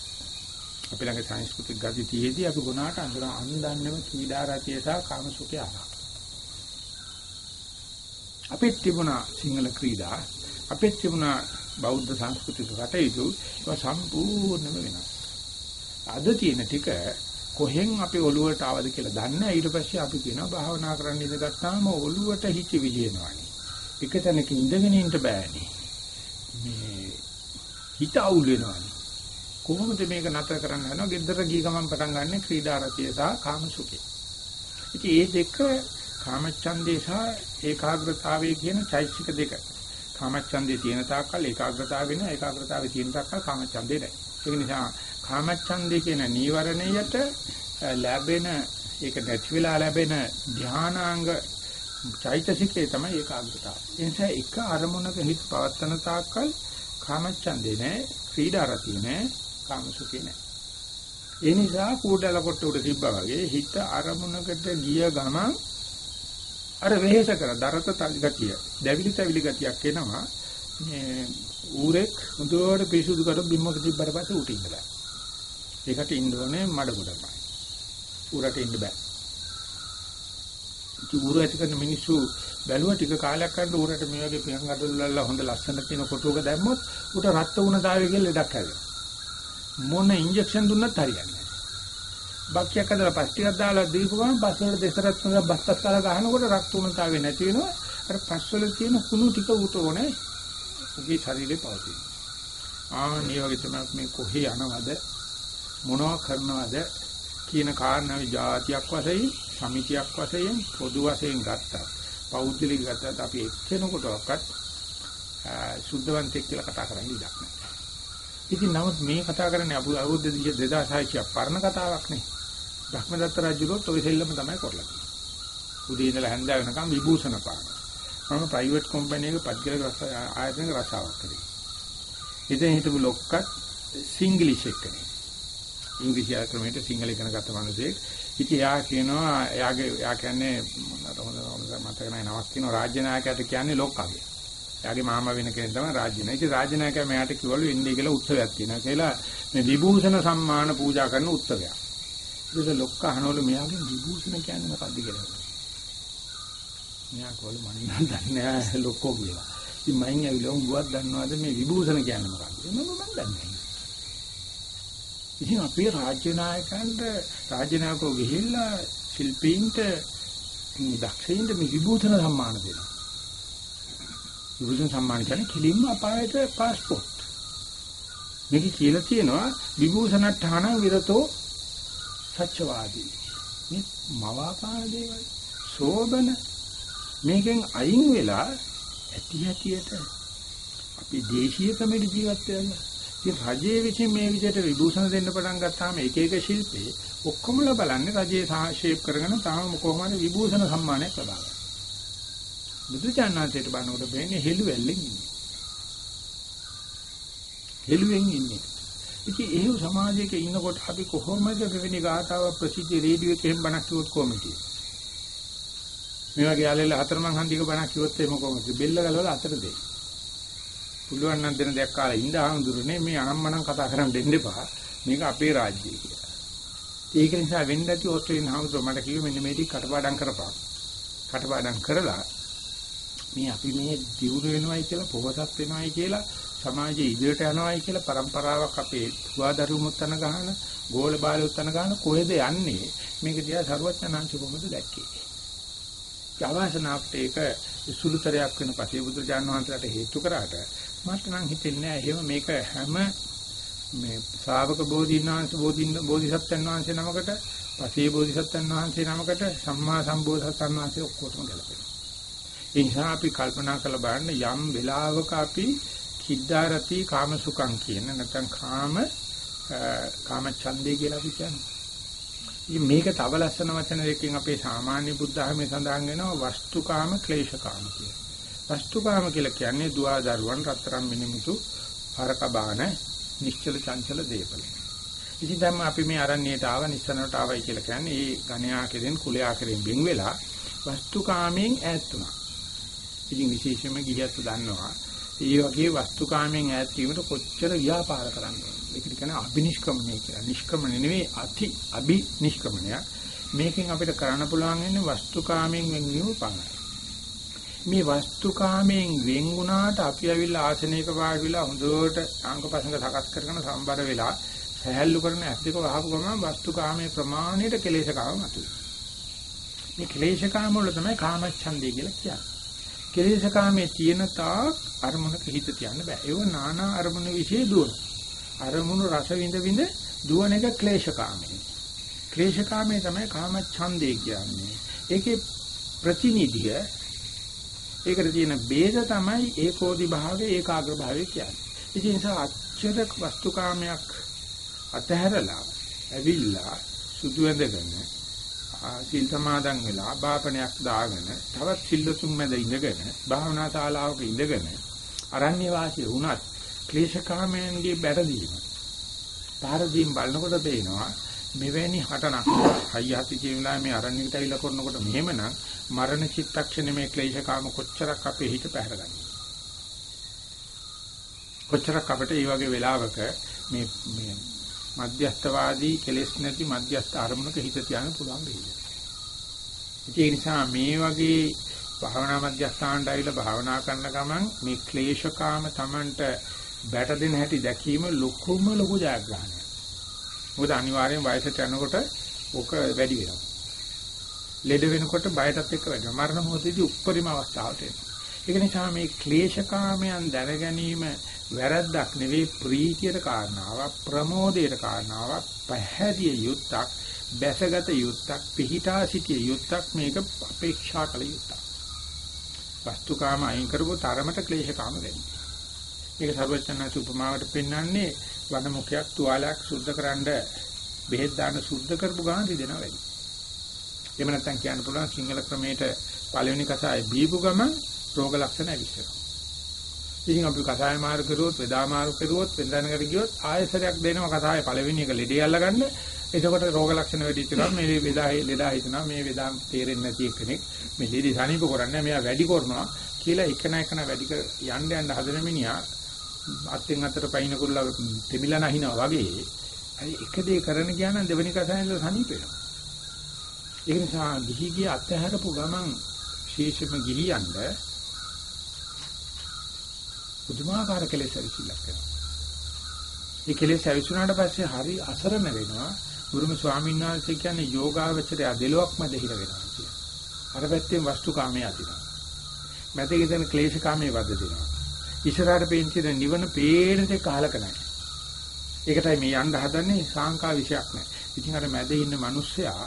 අපි ළඟ සංස්කෘතික ගති තියේදී අපි ගුණාට අඳුර අන්දන්නේම කීඩා රතිය සහ කාමසුඛය ආවා. අපිට තිබුණා සිංහල ක්‍රීඩා අපිට තිබුණා බෞද්ධ සංස්කෘතික කටයුතු ඒවා සම්පූර්ණයෙන්ම වෙනස්. අද තියෙන ටික කොහෙන් අපේ ඔළුවට ආවද කියලා දන්නේ ඊට පස්සේ අපි කියනවා භාවනා කරන්න ඉඳගත්තාම ඔළුවට හිචිවිලි එනවානේ. එක තැනක ඉඳගෙන ඉන්න බෑනේ. මේ හිත අවුල් වෙනවානේ. කොහොමද මේක නතර කරන්න යනවා? ගෙදර ගිය ගමන් පටන් ගන්න ක්‍රීඩා රතිය සහ කාමසුඛය. ඉතින් මේ දෙක කාමච්ඡන්දේ සහ ඒකාග්‍රතාවයේ කියන චෛතසික දෙක. කාමච්ඡන්දේ තියෙන තාක්කල් ඒකාග්‍රතාවය වෙන ඒකාග්‍රතාවයේ තියෙන තාක්කල් කාමච්ඡන්දේ නැහැ. ඒක නිසා කාමච්ඡන්දේ කියන නීවරණයට ලැබෙන ඒක නැති වෙලා ලැබෙන ධානාංග චෛතසිකේ තමයි ඒකාග්‍රතාවය. ඒ නිසා එක අරමුණක හිත පවත්තන තාක්කල් කාමච්ඡන්දේ නැහැ, ක්‍රීඩාරතිය නැහැ, කාමසුඛේ නැහැ. ඒ නිසා කූඩල කොට උඩ තිබ්බා වගේ හිත අරමුණකට ගිය ගමන් අර වෙහෙස කර දරත තලි ගතිය දැවිලි තැවිලි ගතියක් එනවා මේ ඌරෙක් මුදුවට පිසුදු කර බිම්මක තිබ්බට පස්සේ ඌට ඉන්න බෑ ඒකට ඉන්න ඕනේ මඩ ගොඩමයි ඌරට ඉන්න බෑ. ඉති ඌර ඇති කරන මිනිස්සු බැලුවා ටික කාලයක් කරලා ඌරට මේ වගේ පියන් අඩොල්ලල්ල හොඳ ලස්සන තියෙන කොටුවක දැම්මොත් ඌට රත් වුණ තාවේ කියලා ලෙඩක් හැදෙනවා. මොන ඉන්ජෙක්ෂන් දුන්නත් හරියන්නේ බක්කියක් අදලා පස් ටිකක් දාලා දීපු ගමන් පස් වල දෙසරත් තුනක් බස්සක් කාලා ගහනකොට රක්ත උණතාවේ නැති වෙනවා. අර පස් වල තියෙන කුණු ටික උට ඕනේ. උගේ ශරීරේ පවතින ආ නියෝගිත තමයි මේ කොහේ යනවද? මොනවා කරනවද කියන කාරණාවේ જાතියක් වශයෙන් සමිතියක් වශයෙන් පොදු වශයෙන් ගත්තා පෞද්ගලික ගත්තත් අපි එක්කෙනෙකුටවත් සුද්ධවන්තෙක් කියලා කතා කරන්න ඉඩක් නැහැ ඉතින් නමුත් මේ කතා කරන්නේ අවුරුදු 2600 පරණ කතාවක් නේ බ්‍රහ්මදත්ත රජුලොත් ඔය සෙල්ලම තමයි කරලා තියෙන්නේ. උදේ ඉඳලා හැන්ද වෙනකම් විභූෂණ පාන. මම ප්‍රයිවට් කම්පැනි එකක පද්ගල රස ආයතනයක රසාවක් කරේ. ඉතින් හිටපු ලොක්කත් සිංග්ලිෂ් එක්කනේ. ඉංග්‍රීසි ආක්‍රමණයට සිංහල ඉගෙන ගත්ත මිනිසෙක්. ඉතින් එයා කියනවා එයාගේ එයා කියන්නේ මොනවද හොඳ මතක නැහැ නමක් කියනවා රාජ්‍ය නායකයාට කියන්නේ ලොක්කගේ. එයාගේ මාමා වෙන කෙනෙක් තමයි රාජ්‍ය නායක. ඉතින් රාජ්‍ය නායකයා මෙයාට කිව්වලු ඉන්නේ කියලා උත්සවයක් තියෙනවා කියලා මේ විභූෂණ සම්මාන පූජා කරන උත්සවයක්. ඒක ලොක්ක අහනවලු මෙයාගේ විභූෂණ කියන්නේ මොකද්ද කියලා. මෙයා කොහොම මනින්න දන්නේ නැහැ ලොක්කෝ කියලා. ඉතින් මයින් ඇවිල්ලා උඹවත් දන්නවද මේ විභූෂණ කියන්නේ මොකක්ද? මම මම දන්නේ නැහැ. ඉතින් අපේ රාජ්‍ය නායකයන්ට රාජ්‍ය නායකෝ ගිහිල්ලා ශිල්පීන්ට දක්ෂයින්ට මේ විභූෂණ සම්මාන දෙනවා. විභූෂණ සම්මාන කියන්නේ කිලින්ම අපායට પાස්පෝර්ට්. මේක කියලා තියෙනවා විභූෂණඨාන විරතෝ සත්‍යවාදී. මේ මවාපාන දේවල් සෝබන මේකෙන් අයින් වෙලා ඇති හැටියට අපි දේශීය ක්‍රමෙට ජීවත් වෙනවා. ඉතින් රජයේ විසින් මේ විදිහට විභූෂණ දෙන්න පටන් ගත්තාම එක එක ශිල්පේ ඔක්කොමලා බලන්නේ රජයේ සාශේප් කරගෙන තාම කොහොමද විභූෂණ සම්මානයක් ලබා ගන්න. බුදුචානන්තයට බණකොට වෙන්නේ හෙළුවැල්ලෙන් ඉන්නේ. හෙළුවෙන් ඉන්නේ. ඉතින් එහෙම සමාජයක ඉන්නකොට අපි කොහොමද මෙවැනි ගාතාව ප්‍රසිද්ධ රේඩියෝ එකෙන් බණක් කිව්වොත් කොහොමද මේ වගේ යාලෙල හතරමං හන්දික බණක් කිව්වොත් එහෙම කොහොමද බෙල්ල ගලවලා අතට දෙයි පුළුවන් නම් දෙන දෙයක් කාලා ඉඳ ආඳුරනේ මේ අනම්මනම් කතා කරන් දෙන්න එපා. මේක අපේ රාජ්‍යය කියලා. ඒක නිසා වෙන්න ඇති ඕස්ට්‍රේලියානු හාමුදුරුවෝ මට කිව්වේ මෙන්න මේ ටික කටපාඩම් කරපන්. කටපාඩම් කරලා මේ අපි මේ දියුණු වෙනවයි කියලා පොහොසත් වෙනවයි කියලා සමාජයේ ඉදිරියට යනවයි කියලා પરම්පරාවක් අපේ පුවාදරුමුත් යන ගහන, ගෝල බාලුත් යන ගහන කොහෙද යන්නේ? මේක දිහා සරුවචනාංශ කොහොමද දැක්කේ? ජවසනාප්ට ඒක සුළුතරයක් වෙන පසේ බුදුරජාණන් වහන්සේට හේතු කරාට මට නම් හිතෙන්නේ නැහැ එහෙම මේක හැම මේ ශ්‍රාවක බෝධීන් වහන්සේ බෝධින් බෝධිසත්වයන් වහන්සේ නමකට පසේ බෝධිසත්වයන් වහන්සේ නමකට සම්මා සම්බෝධිසත්වයන් වහන්සේ ඔක්කොටම ගැලපෙනවා. ඒ නිසා අපි කල්පනා කරලා බලන්න යම් වෙලාවක අපි කිද්දාරති කාමසුඛං කියන නැත්නම් කාම කාම ඡන්දේ කියලා අපි කියන්නේ. ඉතින් මේක තව ලස්සන වචන දෙකකින් අපේ සාමාන්‍ය බුද්ධ ධර්මයේ සඳහන් වෙනවා වස්තුකාම ක්ලේශකාම කියලා. වස්තුකාම කියලා කියන්නේ දුවා දරුවන් රත්තරන් මිනිමුතු හරකබාන නිශ්චල චංචල දේපල. ඉතින් දැන් අපි මේ අරණියට ආව නිස්සනට ආවයි කියලා කියන්නේ ඒ ගණ්‍යා කෙරෙන් කුලයා කෙරෙන් බින් වෙලා වස්තුකාමයෙන් ඈත් වුණා. ඉතින් විශේෂයෙන්ම ගිහියත් දන්නවා. ඒ වගේ වස්තුකාමයෙන් ඈත් වීමට කොච්චර ව්‍යාපාර කරන්න ඒකට කියන්නේ අබිනිෂ්ක්‍මණය කියලා. නිෂ්ක්‍රමණය නෙවෙයි අති අබිනිෂ්ක්‍මණය. මේකෙන් අපිට කරන්න පුළුවන් වෙන්නේ වස්තුකාමයෙන් වෙන්වීම පමණයි. මේ වස්තුකාමයෙන් වෙන් වුණාට අපි ඇවිල්ලා ආසනයක වාඩිලා හොඳට අංගපසංග සකස් කරගෙන සම්බර වෙලා සහැල්ලු කරන ඇස් දෙක වහපු ගමන් වස්තුකාමයේ ප්‍රමාණයට කෙලෙසකාම මතුවේ. මේ කෙලෙසකාම වල තමයි කාමච්ඡන්දය කියලා කියන්නේ. කෙලෙසකාමයේ තියෙන තාක් අරමුණක හිත තියන්න බෑ. ඒව নানা අරමුණු વિશે දුවන. අරමුණු රස විඳ විඳ දුවන එක ක්ලේශකාමයේ. ක්ලේශකාමයේ තමයි කාමච්ඡන්දේ කියන්නේ. ඒකේ ප්‍රතිනිධිය ඒකට තියෙන ભેද තමයි ඒකෝදි භාවයේ ඒකාග්‍ර භාවයේ කියන්නේ. ඒ නිසා අච්චර වස්තුකාමයක් අතහැරලා ඇවිල්ලා සුදු ඇඳගෙන සිල් සමාදන් වෙලා බාපණයක් දාගෙන තවත් සිල්ලුතුන් මැද ඉඳගෙන භාවනා ශාලාවක ඉඳගෙන අරණ්‍ය වාසී වුණත් ක්ලේශකාමයන්ගේ බැරදීම පාරදීම් බලනකොට පේනවා මෙවැනි හටනක් හයියති කියනවා මේ අරණ්‍යයට ඇවිල්ලා කරනකොට මෙහෙමනම් මරණ චිත්තක්ෂණය මේ ක්ලේශකාම කොච්චරක් අපේ හිත පැහැරගන්නේ කොච්චරක් අපිට මේ වගේ වෙලාවක මේ මේ මධ්‍යස්තවාදී කෙලෙස් නැති මධ්‍යස්ත අරමුණක හිත තියාගන්න පුළුවන් වෙයි. ඒ නිසා මේ වගේ භාවනා මධ්‍යස්ථානට ඇවිල්ලා භාවනා කරන ගමන් මේ ක්ලේශකාම Tamanට බැට දෙන හැටි දැකීම ලොකුම ලොකු ජයග්‍රහණයක්. මොකද අනිවාර්යෙන් වයසට යනකොට ඕක වැඩි වෙනවා. ලෙඩ වෙනකොට බයටත් එක්ක වැඩි වෙනවා. මරණ මොහොතේදී උප්පරිම අවස්ථාවට එනවා. ඒක නිසා මේ ක්ලේශකාමයන් දැන ගැනීම වැරද්දක් නෙවෙයි ප්‍රීතියට කාරණාවක් ප්‍රමෝදයට කාරණාවක් පැහැදිය යුත්තක් බැසගත යුත්තක් පිහිටා සිටිය යුත්තක් මේක අපේක්ෂා කළ යුත්තක් වස්තුකාම අයින් කරපු තරමට ක්ලේශකාම වෙන්නේ මේක සර්වචනස උපමාවට පෙන්වන්නේ වනමුඛයක් තුවාලයක් සුද්ධකරනද බෙහෙත් දාන සුද්ධ කරපු ගාන රිදෙනවා වැඩි එහෙම නැත්නම් කියන්න පුළුවන් සිංහල ක්‍රමයට පළවෙනි කසාය බීපු ගමන් රෝග ලක්ෂණ ඇවිස්සෙනවා ඉතින් අපි කසාය මාරු කරුවොත්, වේදා මාරු කරුවොත්, වෙනදනකට ගියොත් ආයසරයක් දෙනවා කසාය පළවෙනි එක ලෙඩේ අල්ලගන්න. එතකොට රෝග ලක්ෂණ වැඩි වෙනවා. මේ වේදා ලෙඩා හිතනවා මේ වේදා තේරෙන්නේ නැති කෙනෙක්. මේ ලෙඩේ සනීප කරන්නේ මෙයා වැඩි කරනවා කියලා එකන එකන වැඩි කර යන්න යන්න හදන මිනිහා අත්ෙන් අතට පයින් කුල්ලා තෙමිලා නැහිනවා වගේ. හරි එක දේ කරන ගියා නම් දෙවෙනි කසායෙන් සනීප වෙනවා. ඒ නිසා ගිහි ගිය අත්හැරපු ගමන් ශේෂම ගිහියන්ට පුදුමාකාර කෙලෙස් ඇවිසිල්ලක් වෙනවා. මේ කෙලෙස් ඇවිසුනාට පස්සේ හරි අසරණ වෙනවා. ගුරුම ස්වාමීන් වහන්සේ කියන්නේ යෝගාවචරය දෙලොක්ම දෙහිර වෙනවා කියලා. අර පැත්තෙන් වස්තුකාමයේ අදිනවා. මැදේ ඉඳන් ක්ලේශකාමයේ වද දෙනවා. ඉස්සරහට පේන නිවන පේන දෙක අහලක නැහැ. ඒකටයි මේ යන්න හදන්නේ සාංකා විශයක් නැහැ. ඉතින් අර මැදේ ඉන්න මිනිස්සයා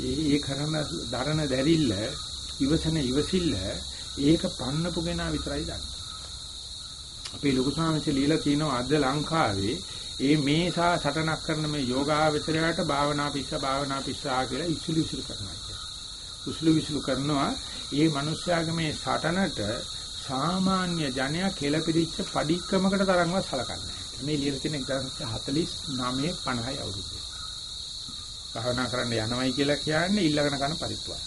ඒ ඒ කරන දරන දැරිල්ල ඉවසන ඉවසිල්ල ඒක පන්නපු කෙනා විතරයි දන්නේ. අපේ ලොකු සාමච්ච লীලා කියනවා අද ලංකාවේ ඒ මේසා සටනක් කරන මේ යෝගාවචරයට භාවනා පිස්ස භාවනා පිස්සා කියලා ඉසුළු ඉසුළු කරනවා කියන්නේ. උසුළු විසුළු කරනවා ඒ මිනිස්යාගේ මේ සටනට සාමාන්‍ය ජනයා කෙලපිරිච්ච padikkamakට තරම්වත් සලකන්නේ නැහැ. මේ ලියලා තියෙන 1949 50 අවුරුද්දේ. භාවනා කරන්න යනවයි කියලා කියන්නේ ඊළඟන කන පරිත්‍යාග.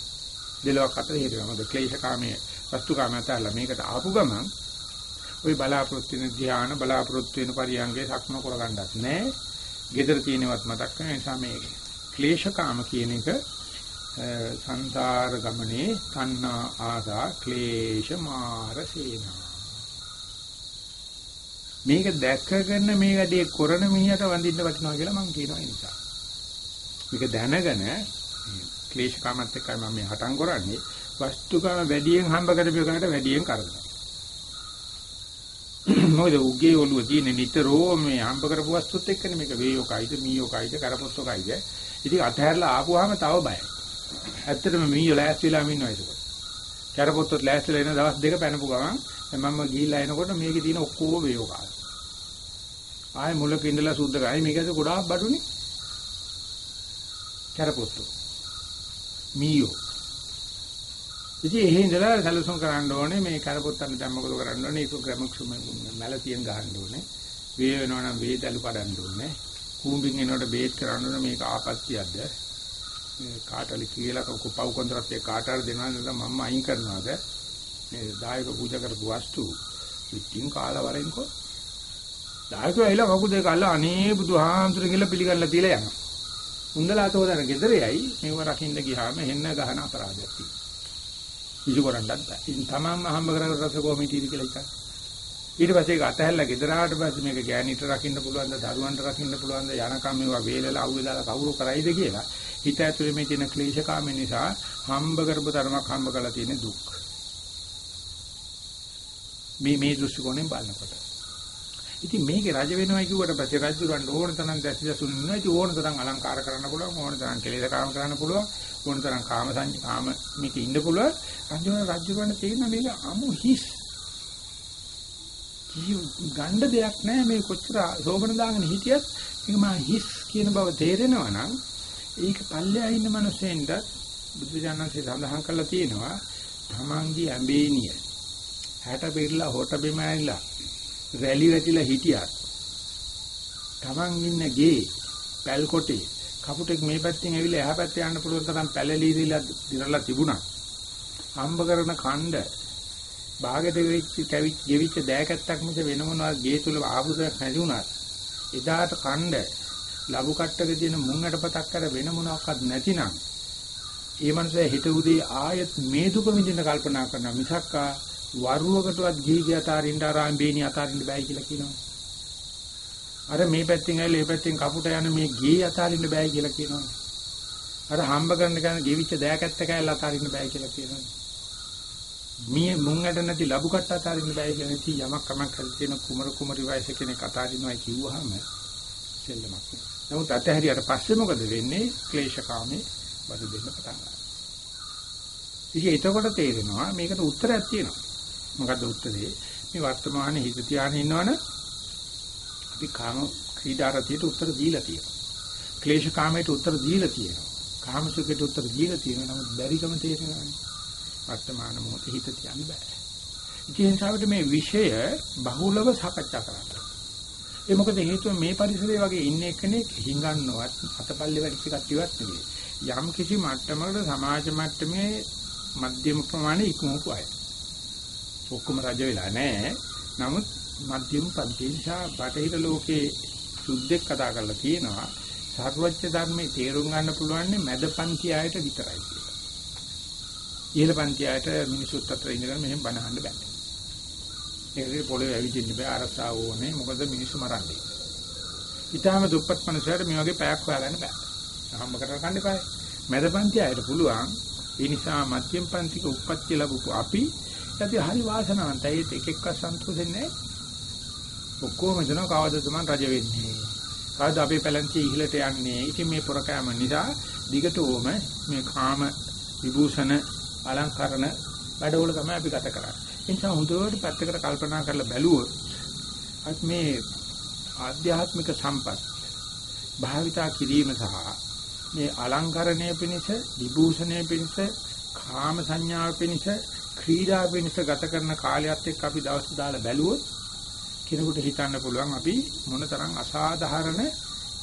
දෙලොක් අතර හේතුව මොකද ක්ලේශකාමයේ වස්තුකාමයේ අතහැරලා මේකට ආපු ගමන් ওই බලාපොරොත්තු වෙන ධ්‍යාන බලාපොරොත්තු වෙන පරියංගේ සක්ම කරගන්නත් නැහැ. gedara තියෙනවත් මතක් වෙන නිසා මේ ක්ලේශකාම කියන එක සංසාර ගමනේ තණ්හා ආසා ක්ලේශ මාරසේනා මේක දැක්කගෙන මේ වැඩේ කරන මිනිහට වඳින්න වටිනවා කියලා මම කියනවා ඒ නිසා. මේක දැනගෙන ක්ලේශකාමත් එක්කයි මම මේ හටන් කරන්නේ වස්තුකාම වැඩියෙන් හම්බ කරපියකට වැඩියෙන් කරදරයි. මොකද උගේ ඔළුව තියෙන නිතරම මේ හම්බ කරපු වස්තුත් එක්කනේ මේක වේයෝකයිද මීයෝකයිද කරපොත්තෝකයිද ඉතින් අතහැරලා ආපුවාම තව බයයි. ඇත්තටම මීයෝ ලෑස්ති වෙලාම ඉන්නවා ඒක. කැරපොත්තත් ලෑස්තිලා එන දවස් දෙක පැනපු ගමන් මම ගිහිල්ලා එනකොට මේකේ තියෙන ඔක්කොම වේව කාලා. ආයේ මුලක ඉඳලා සුද්ධ ගායි මේකද ගොඩාක් බඩුනේ. කැරපොත්තු. මීයෝ. ඉතින් එහෙ ඉඳලා සැලසුම් කරන්න ඕනේ මේ කරපොත්තන්න දැන් මොකද කරන්න ඕනේ ඒක ග්‍රැමක්ෂම මැලතියෙන් ගහන්න ඕනේ වේ වෙනවා නම් වේදලු කඩන්න ඕනේ කූඹින් එනකොට බේත් කරන්න ඕනේ මේක ආපත්‍යයක්ද කාටලි කියලා පව් කොන්ත්‍රාත්යේ කාටාර දෙනවද මම අයින් කරනවාද මේ දායක පූජා කරපු වස්තු පිටින් කාලා වරෙන්කෝ දායකයෝ ඇවිල්ලා කකුල් දෙක අල්ල අනේ බුදුහාමුදුරු කියලා පිළිගන්නලා තියලා යනවා උන්දලා තෝදන ගෙදරයයි මේව රකින්න ගියාම හෙන්න ගහන අපරාධයක් තියෙනවා ඉසු කරන්නත් බෑ. ඉතින් තමන්ම හම්බ කරගෙන රස කොමිටියද කියලා හිතන්න. ඊට පස්සේ ඒක අතහැරලා ගෙදර ආවට පස්සේ මේක ගෑණිට රකින්න පුළුවන්ද දරුවන්ට රකින්න පුළුවන්ද යනකම් මේවා වේලලා අවුවේ දාලා කවුරු කරයිද කියලා හිත ඇතුලේ මේ තියෙන ක්ලේශකාම නිසා හම්බ කරපු තරමක් හම්බ කරලා තියෙන දුක්. මේ මේ දෘෂ්ටි කෝණයෙන් බලනකොට. ඉතින් මේකේ රජ වෙනවා කිව්වට පස්සේ රජුරන්ට ඕන තරම් දැසි දසුන් ඉන්නවා. ඉතින් ඕන තරම් අලංකාර කරන්න පුළුවන්, ඕන තරම් කෙලෙද කාම කරන්න පුළුවන්, ඕන තරම් කාම සංජ කාම මේක ඉන්න පුළුවන්. රජුරන් රජුරන් තියෙන මේක අමු හිස්. ගණ්ඩ දෙයක් නැහැ මේ කොච්චර සෝබන දාගෙන හිටියත් මේක මා හිස් කියන බව තේරෙනවා නම් ඒක පල්ලෙහා ඉන්න මිනිස්සෙන්ට බුදුජානන්සේ සඳහන් කරලා තියෙනවා තමන්ගේ ඇඹේනිය හැට පිරලා හොට බිම ඇවිලා රැලි වැටිලා හිටියත් තමන් ඉන්න ගේ පැල් කොටේ කපුටෙක් මේ පැත්තෙන් ඇවිල්ලා එහා පැත්තේ යන්න පුළුවන් තරම් පැලලීරිලා දිරලා තිබුණා හම්බ කරන ඛණ්ඩ භාගයට වෙච්ච කැවිච් ගෙවිච්ච දෑකැත්තක් මිස වෙන මොනවද ගේ තුල ආභූෂණයක් නැති වුණත් එදාට ඛණ්ඩ ලබු කට්ටක තියෙන මුංගට පතක් කර වෙන මොනවාක්වත් නැතිනම් ඒ මනුස්සයා හිත උදේ ආයෙත් මේ දුක විඳින්න කල්පනා කරන මිසක්කා වරුවකටවත් ගිහි ගිය අතාරින්න ආරාම බේණි අතාරින්න බෑ කියලා කියනවා. අර මේ පැත්තෙන් ඇවිල්ලා මේ පැත්තෙන් කපුට යන මේ ගේ අතාරින්න බෑ කියලා කියනවා. අර හම්බ කරන්න ගන්න ගෙවිච්ච දෑකැත්ත කෑල්ල අතාරින්න බෑ කියලා කියනවා. මේ මුංගට නැති ලබු කට්ට අතාරින්න බෑ කියන ඉති යමක් කමක් හරි තියෙන කුමර කුමරි වයස කෙනෙක් අතාරිනවා කිව්වහම සෙල්ලමක් නෑ. නමුත් අතහැරියට පස්සේ මොකද වෙන්නේ? ක්ලේශකාමී බදු දෙන්න පටන් ගන්නවා. ඉතින් එතකොට තේරෙනවා මේකට උත්තරයක් තියෙනවා. මොකද්ද උත්තරේ? මේ වර්තමානයේ හිත තියාගෙන ඉන්නවනේ අපි කාම ක්‍රීඩාරතියට උත්තර දීලා තියෙනවා. ක්ලේශ කාමයට උත්තර දීලා තියෙනවා. කාම සුඛයට උත්තර දීලා තියෙනවා. නමුත් බැරිකම තේරෙනවානේ. වර්තමාන මොහොතේ හිත තියන්න බෑ. ඉතින් සාවිත මේ විෂය බහුලව සාකච්ඡා කරන්න. ඒ මොකද හේතුව මේ පරිසරයේ වගේ ඉන්න එකනේ හිඟන්නවත් අතපල්ලේ වැඩිච්ච කට්ටියවත් නෙවෙයි. යම් කිසි මට්ටමකට සමාජ මට්ටමේ මධ්‍යම ප්‍රමාණය ඉක්මවපු අය. ඔක්කොම රජ වෙලා නැහැ. නමුත් මධ්‍යම පන්තිසා බටහිර ලෝකේ සුද්ධෙක් කතා කරලා තියෙනවා. සර්වඥ ධර්මයේ තේරුම් ගන්න පුළුවන් මැද පන්ති ආයත විතරයි කියලා. ඉහළ පන්ති ආයත මිනිසුත් අතර ඉඳගෙන මෙහෙම බනහන්න බෑ. ඒකේ පොළවේ ඇවිදින්න බෑ අරසාව ඕනේ මොකද මිනිස්සු මරන්නේ. ඊටාම දුප්පත් මනුස්සයර මේ වගේ පැයක් හොයාගන්න බෑ. හම්බ කරලා කන්න එපායි. මැද පන්ති ආයත පුළුවන්. ඒ නිසා මධ්‍යම පන්තික උප්පත්ති ලැබුපු අපි ඇති හරි වාසනාවන්තයි ඒක එක එක්ක සන්තෝෂෙන්නේ ඔක්කොම හිතනවා කවදද මම රජ වෙන්නේ කවද අපේ පැලැන්තිය ඉහළට යන්නේ ඉතින් මේ පොරකෑම නිසා දිගටම මේ කාම විභූෂණ අලංකරණ වැඩවල තමයි අපි ගත කරන්නේ. ඒ නිසා හොඳට පැත්තකට කල්පනා කරලා බැලුවොත් අත් මේ ආධ්‍යාත්මික සම්පත් භාවිතා කිරීම සහ මේ අලංකරණය පිණිස විභූෂණය පිණිස කාම සංඥාව පිණිස ක්‍රීඩා වෙනස ගත කරන කාලයත් එක්ක අපි දවස් දාලා බැලුවොත් කෙනෙකුට හිතන්න පුළුවන් අපි මොනතරම් අසාධාරණ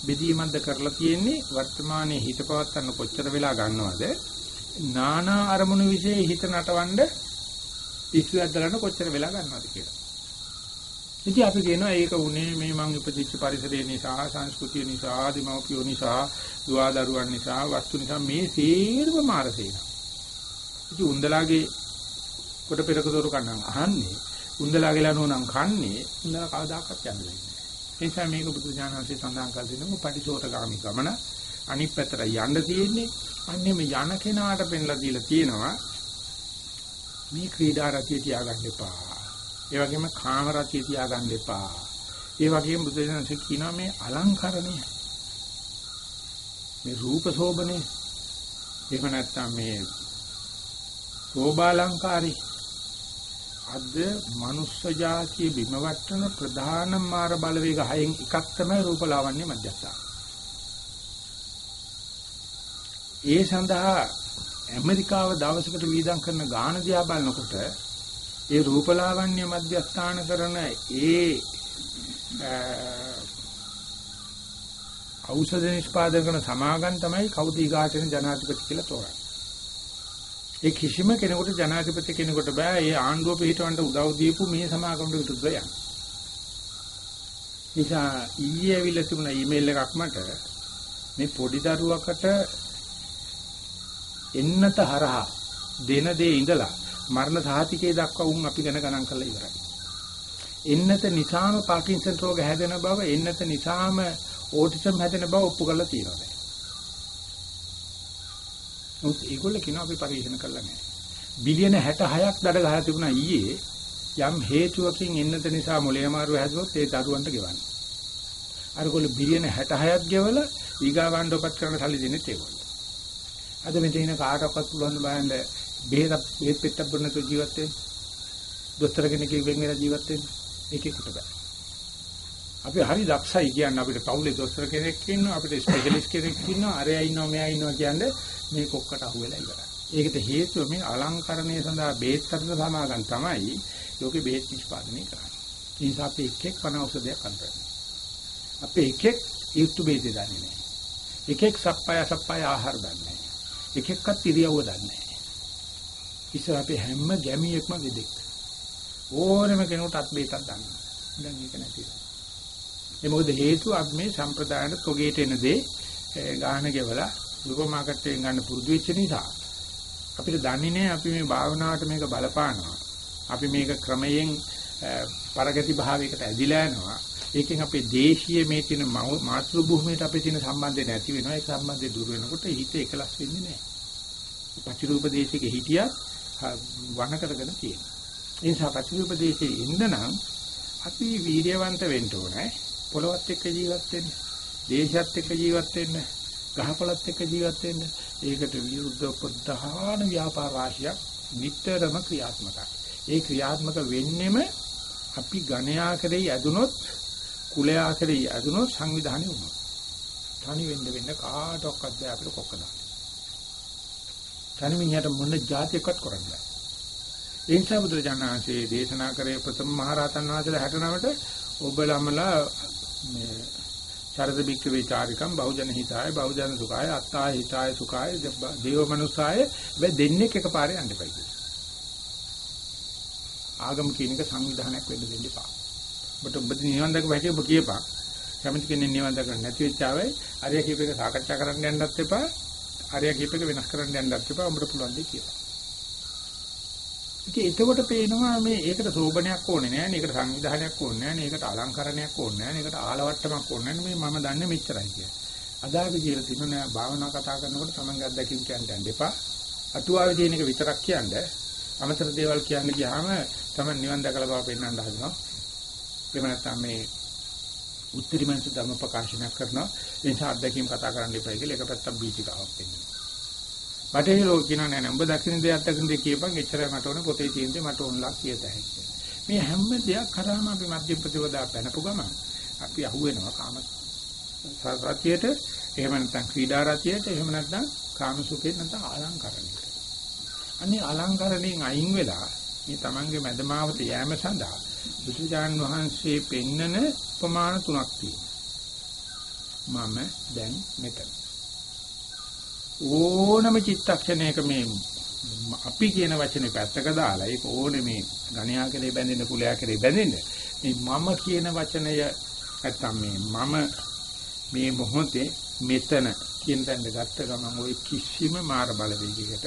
බෙදීමක්ද කරලා තියෙන්නේ වර්තමානයේ හිත පවත්තන්න කොච්චර වෙලා ගන්නවද? නානා අරමුණු વિશે හිත නටවන්න පිස්සුවක් දරන්න කොච්චර වෙලා ගන්නවද කියලා. ඉතින් අපි කියනවා ඒක උනේ මේ මං උපදිච්ච පරිසරය නිසා සංස්කෘතිය නිසා ආදිමව්පියෝ නිසා දුවදරුවන් නිසා වස්තු නිසා මේ සේරම මාරසේන. ඉතින් උන්දලාගේ කොට පෙරක දොරු කන්නම් අහන්නේ උන්දලා කියලා නෝනම් කන්නේ උන්දලා කවදාකවත් යන්නේ නැහැ. ඒ නිසා මේක බුදු දානහසේ සඳහන් කර දෙනවා පටිසෝතගාමි ගමන අනිත් පැත්තට යන්න තියෙන්නේ. අන්නේ මේ යන කෙනාට පෙන්ලා දීලා තියෙනවා මේ ක්‍රීඩා රතිය තියාගන්න එපා. ඒ වගේම කාම රතිය තියාගන්න එපා. ඒ වගේම බුදු දානහසේ කියනවා මේ අලංකරණය මේ රූප සෝබනේ එහෙම නැත්නම් මේ සෝබාලංකාරී අද මනුස්ස జాතිය බිම වටන ප්‍රධාන මාර බලවේග හයෙන් එකක් තමයි රූපලාවන්‍ය මධ්‍යස්ථාන. ඒ සඳහා ඇමරිකාව දවසකට වීදම් කරන ගාණ දිහා බලනකොට ඒ රූපලාවන්‍ය මධ්‍යස්ථාන කරන ඒ ඖෂධ නිෂ්පාදනය කරන සමාගම් තමයි කවුද ඊගාටෙන ජනාධිපති කියලා තෝරන්නේ. ඒ කිසිම කෙනෙකුට ජනාධිපති කෙනෙකුට බෑ ඒ ආණ්ඩුව පිටවන්න උදව් දීපු මේ සමාගමට විරුද්ධව යන්න. නිසා ඊයේ ඇවිල්ලා තිබුණ ඊමේල් එකක් මට මේ පොඩි දරුවකට එන්නත හරහා දෙන දේ ඉඳලා මරණ සාහිතිකේ දක්වා උන් අපි ගැන ගණන් කරලා ඉවරයි. එන්නත නිසාම පාකින්සන් රෝග හැදෙන බව එන්නත නිසාම ඕටිසම් හැදෙන බව ඔප්පු කරලා තියෙනවා දැන්. නමුත් ඒගොල්ලෝ කියන අපි පරිශන කළා නෑ. බිලියන 66ක් දඩ ගහලා තිබුණා ඊයේ යම් හේතුවකින් එන්නත නිසා මොලේ අමාරුව හැදුවොත් ඒ දරුවන්ට ගෙවන්න. අරගොල්ලෝ බිලියන 66ක් ගෙවලා ඊගාවන්ඩපත් කරන සල්ලි දෙන්නේ ඒගොල්ලෝ. අද මෙතන ඉන්න කාටවත් පුළුවන් බලන්න බෙහෙත් බෙහෙත් පෙත්තක් බොන්න තු ජීවත් වෙන්න. දොස්තර කෙනෙක්ගෙන් වෙන් වෙලා ජීවත් වෙන්න. ඒකෙකුට බෑ. අපි හරි දක්ෂයි කියන්නේ අපිට කවුලේ දොස්තර කෙනෙක් ඉන්නවා අපිට ස්පෙෂලිස්ට් කෙනෙක් ඉන්නවා අරයා ඉන්නවා මෙයා ඉන්නවා කියන්නේ මේ කොක්කට අහුවෙලා ඉවරයි. ඒකට හේතුව මේ අලංකරණය සඳහා බේත් කරන සමාගම් තමයි ලෝකේ බේත් නිෂ්පාදනය කරන්නේ. ඒ නිසා අපි එක් එක් වන ඖෂධයක් අඳිනවා. අපි එක් එක් ඊතු බේද දන්නේ නැහැ. එක එක් සප්පාය සප්පාය ආහාර දන්නේ නැහැ. එක එක්කත් ඉරියව්ව දන්නේ නැහැ. ඉතින් අපි හැම ගැමියෙක්ම වෙදෙක්. ඕනම කෙනෙකුට අත් බේතක් දන්නවා. දැන් ඒක නැතිලා. ඒ මොකද හේතුව අපි මේ සම්ප්‍රදායන තොගේට එන දේ ගාහන ගෙවලා සුපර් මාකට් එකෙන් ගන්න පුරුදු වෙච්ච නිසා අපිට දන්නේ නැහැ අපි මේ භාවනාවට මේක බලපානවා. අපි මේක ක්‍රමයෙන් පරගති භාවයකට ඇදිලා යනවා. ඒකෙන් අපේ දේශීය මේ තියෙන මාතෘ භූමියට අපේ තියෙන සම්බන්ධය නැති වෙනවා. ඒක සම්බන්ධය දුර වෙනකොට හිත එකලස් වෙන්නේ නැහැ. පචිරූප දේශයක හිටියත් වණ කරගෙන තියෙනවා. ඒ නිසා පචිරූප දේශයේ ඉන්න නම් අපි වීර්යවන්ත වෙන්න ඕනේ. පොළවත් එක්ක ජීවත් වෙන්න. දේශයත් එක්ක ජීවත් වෙන්න. ගහකොළත් එක්ක ජීවත් වෙන්න. ඒකට විරුද්ධ ප්‍රධාන ව්‍යාපාර රාශියක් නිතරම ක්‍රියාත්මකයි. ඒ ක්‍රියාත්මක වෙන්නෙම අපි ගණයා කරේ යදුනොත් කුලයා කරේ යදුනොත් සංවිධානය වුණා. තනි වෙන්න වෙන්න කාටවත් බෑ අපිට කොක්ක දාන්න. තනි මිනිහට මොන જાතියක්වත් කරන්න බෑ. ඒ නිසා බුදුරජාණන්සේ දේශනා කරේ ප්‍රථම මහරහතන් වහන්සේලා 69ට ඔබලමලා මේ චරද බික්ක වේචාරිකම් බහුජන හිතාය බහුජන සුඛාය අත්තාය හිතාය සුඛාය දේව මනුස්සාය වෙ දෙන්නේ එකපාරේ යන්න එපයි ආගම කියන එක සංවිධානයක් වෙන්න දෙන්න එපා. ඔබට ඔබ නිවන් දක වැටේ ඔබ කියපන්. කැමති කෙනෙක් නිවන් දක නැති වෙච්ච ආවයි අරිය කීප එක සාකච්ඡා කරන්න යන්නත් එපා. අරිය කීප එක වෙනස් කරන්න යන්නත් එපා. ඔබට පුළුවන් දෙයක් කියලා. ඉතින් එතකොට පේනවා මේ ඒකට සෝබනයක් ඕනේ නෑ නේකට සංවිධානයක් ඕනේ නෑ නේකට අලංකරණයක් ඕනේ නෑ නේකට ආලවට්ටමක් ඕනේ නෑ මේ මම දන්නේ මෙච්චරයි කියලා. අදාපි කියලා තියෙන නෑ භාවනා කතා කරනකොට තමන්ගේ අත්දැකීම් කියන්න යන්න එපා. අතුවාවේ තියෙන එක විතරක් කියන්න. අමතර දේවල් කියන්න ගියාම තමන් නිවන් දැකලා බව පෙන්වන්න හදනවා. එහෙම නැත්නම් මේ උත්තරීමංශ ධර්ම ප්‍රකාශනයක් කරනවා. ඒ නිසා අත්දැකීම් කතා කරන්න එපා කියලා එක පැත්තක් බීචිකාවක් වෙනවා. බටහිර ලෝක කියනවා නෑ නෑ උඹ දකින්න දෙයක් දකින්න දෙයක් කියපන් එච්චරයි මට ඕනේ පොතේ තියෙන දේ මට ඕනලා කියත හැකියි. මේ හැම දෙයක් කරාම අපි මධ්‍යම ප්‍රතිපදා පැනපු ගමන් අපි අහුවෙනවා කාම රතියට එහෙම නැත්නම් ක්‍රීඩා රතියට එහෙම නැත්නම් කාම සුඛේ නැත්නම් අලංකරණයට. අනේ අලංකරණයෙන් අයින් වෙලා මේ Tamange මදමාවත යෑම සඳහා බුදුජාන් වහන්සේ පෙන්නන ප්‍රමාණ තුනක් තියෙනවා. මම දැන් මෙතන ඕනම චිත්තක්ෂණයක මේ අපි කියන වචනේ පැත්තක දාලා ඒක ඕනේ මේ ගණ්‍යා කරේ බැඳෙන්න කුලයා කරේ බැඳෙන්න මේ මම කියන වචනය නැත්තම් මේ මම මේ මොහොතේ මෙතන කියන තැන ගත්ත ගමන් ওই කිසිම මාර බලවේගයකට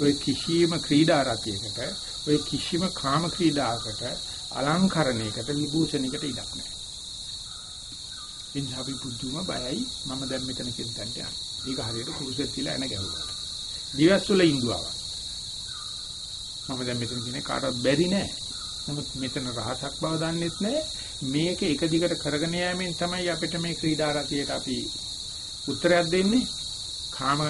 ওই කිසිම ක්‍රීඩා රතියකට ওই කිසිම කාම ක්‍රීඩාවකට අලංකරණයකට විභූෂණයකට ඉඩක් නැහැ. ඉන්සාවි පුදුම බයයි මම දැන් මෙතන කියන තැනට යන්නේ. ඒක හරියට කුරුසෙත් තියලා එන ගැහුවා. දිවස් වල ඉඳුවා. මම දැන් මෙතන කියන්නේ කාටවත් බැරි නෑ. නමුත් මෙතන රහසක් බව දන්නෙත් නෑ. මේක එක දිගට කරගෙන යෑමෙන් තමයි අපිට මේ ක්‍රීඩා රතියට අපි උත්තරයක් දෙන්නේ. කාම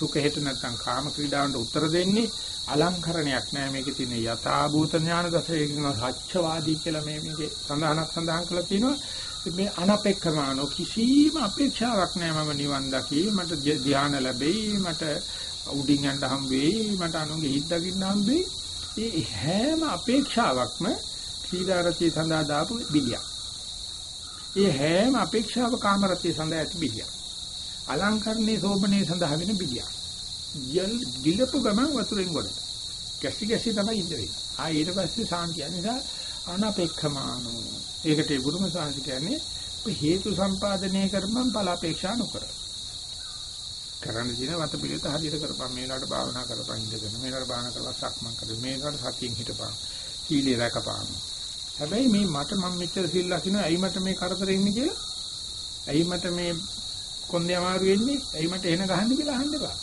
සුඛයට නැත්නම් කාම ක්‍රීඩාවන්ට උත්තර දෙන්නේ අලංකරණයක් නෑ. මේකේ තියෙන යථාභූත ඥාන දසයේ කියන සත්‍යවාදී කියලා මේ මේකේ සඳහනක් සඳහන් කරලා තියෙනවා. මේ අනපේක්ෂමානෝ කිසිම අපේක්ෂාවක් නෑ මම නිවන් දකි. මට ධ්‍යාන ලැබෙයි. මට උඩින් යන්න හම් වෙයි. මට අනුගේ හිත දකින්න හම් වෙයි. ඒ හැම අපේක්ෂාවක්ම ක්‍රීඩාරතිය සඳහා දාපු බිලියක්. ඒ හැම අපේක්ෂාව කාමරතිය සඳහා ඇති බිලියක්. අලංකරණේ සෝබනේ සඳහා වෙන බිලියක් යල් ගිලපු ගමන් වතුරෙන් ගොඩ. කැසි කැසි තමයි ඉඳ වෙන්නේ. ආ ඊට පස්සේ සාන්තිය නිසා අනපේක්ෂමානෝ. ඒකට ඒ බුදුම සාන්ති කියන්නේ හේතු සම්පාදනය කරපම් ඵල අපේක්ෂා නොකර. කරන්න දින වත පිළිත හරියට කරපම් මේලාට භාවනා කරපම් ඉඳගෙන මේලාට භාවනා කරලා සක්මන් කර මේලාට සතියෙන් හිටපම්. සීලය රැකපම්. හැබැයි මේ මට මම මෙච්චර සීල් ලකින ඇයි මට මේ කරදර ඉන්නේ කියලා? ඇයි මට මේ කොන්දේ අමාරු වෙන්නේ? ඇයි මට එන ගහන්නේ කියලා අහන්න එපා.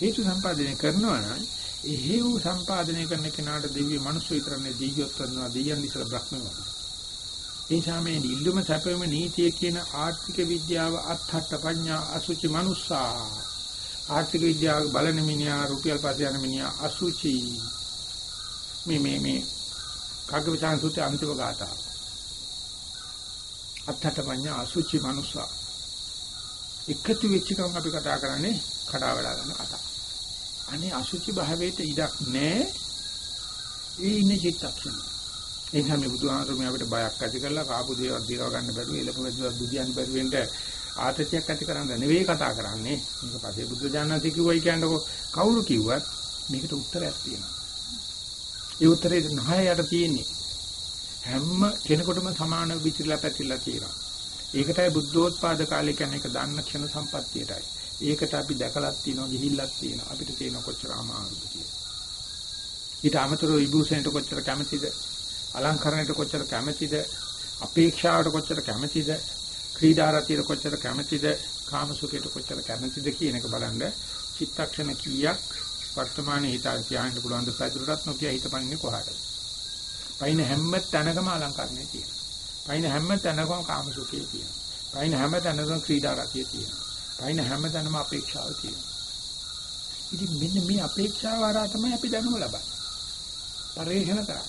හේතු සම්පාදනය කරනවා නම් ඒ හේතු සම්පාදනය කරන කෙනාට දිව්‍ය මනුස්ස විතරනේ දීයොත් කරනවා දෙයයන් ඉස්සර බ්‍රහ්ම වගේ. ඒ සාමයේ නිල්ලුම සැපෙම නීතිය කියන ආර්ථික විද්‍යාව අත්හත් පඤ්ඤා අසුචි මනුස්සා ආර්ථික විද්‍යාව බලන මිනිහා රුපියල් පස්සේ යන මිනිහා අසුචි මේ මේ මේ කග්ගවිචාන් සූත්‍රයේ අන්තිම ගාථා අත්හත් පඤ්ඤා අසුචි මනුස්සා එකතු වෙච්ච ගමන් අපි කතා කරන්නේ කඩා වඩා ගන්න කතා. අනේ අසුචි භාවයට ඉඩක් නැහැ. ඒ ඉන්නේ චිත්තක්ෂණ. ඒ නිසා මේ බුදුහාමර මේ අපිට බයක් ඇති කරලා කාපු දේවල් දිරව ගන්න බැරුව එළපු වැදුවක් බුදියන් බැරුවෙන්ට ආතතියක් ඇති කරන්න නෙවෙයි කතා කරන්නේ. මේක පස්සේ බුද්ධ ඥානති කිව්වයි කියන්නකො කවුරු කිව්වත් මේකට උත්තරයක් තියෙනවා. ඒ උත්තරේ නහයට තියෙන්නේ. හැම කෙනෙකුටම සමාන විචිරලා පැතිරලා තියෙනවා. ඒකටයි බුද්ධෝත්පාද කාලය කියන්නේ ඒක දන්න ක්ෂණ සම්පත්තියටයි. ඒකට අපි දැකලක් තියෙනවා ගිහිල්ලක් තියෙනවා අපිට තේන කොච්චර අමාරුද කියලා. ඊට අමතරව විභූෂණයට කොච්චර කැමැතිද? අලංකරණයට කොච්චර කැමැතිද? අපේක්ෂාවට කොච්චර කැමැතිද? ක්‍රීඩාරතියට කොච්චර කැමැතිද? කාමසුඛයට කොච්චර කැමැතිද කියන එක බලන්න චිත්තක්ෂණ කීයක් වර්තමානයේ හිතාන් තියාගෙන පුළුවන් ද පැදුරටත් නොකිය හිතපන්නේ කොහාටද? පයින් හැම තැනකම අලංකරණය තියෙනවා. පයින් හැම තැනකම කාමසුඛය තියෙනවා. පයින් හැම තැනකම ක්‍රීඩාරතිය තියෙනවා. පයින් හැමතැනම අපේක්ෂාව තියෙනවා. ඉතින් මෙන්න මේ අපේක්ෂාව හරහා තමයි අපි දැනුම ලබන්නේ. පරිශන කරන්නේ.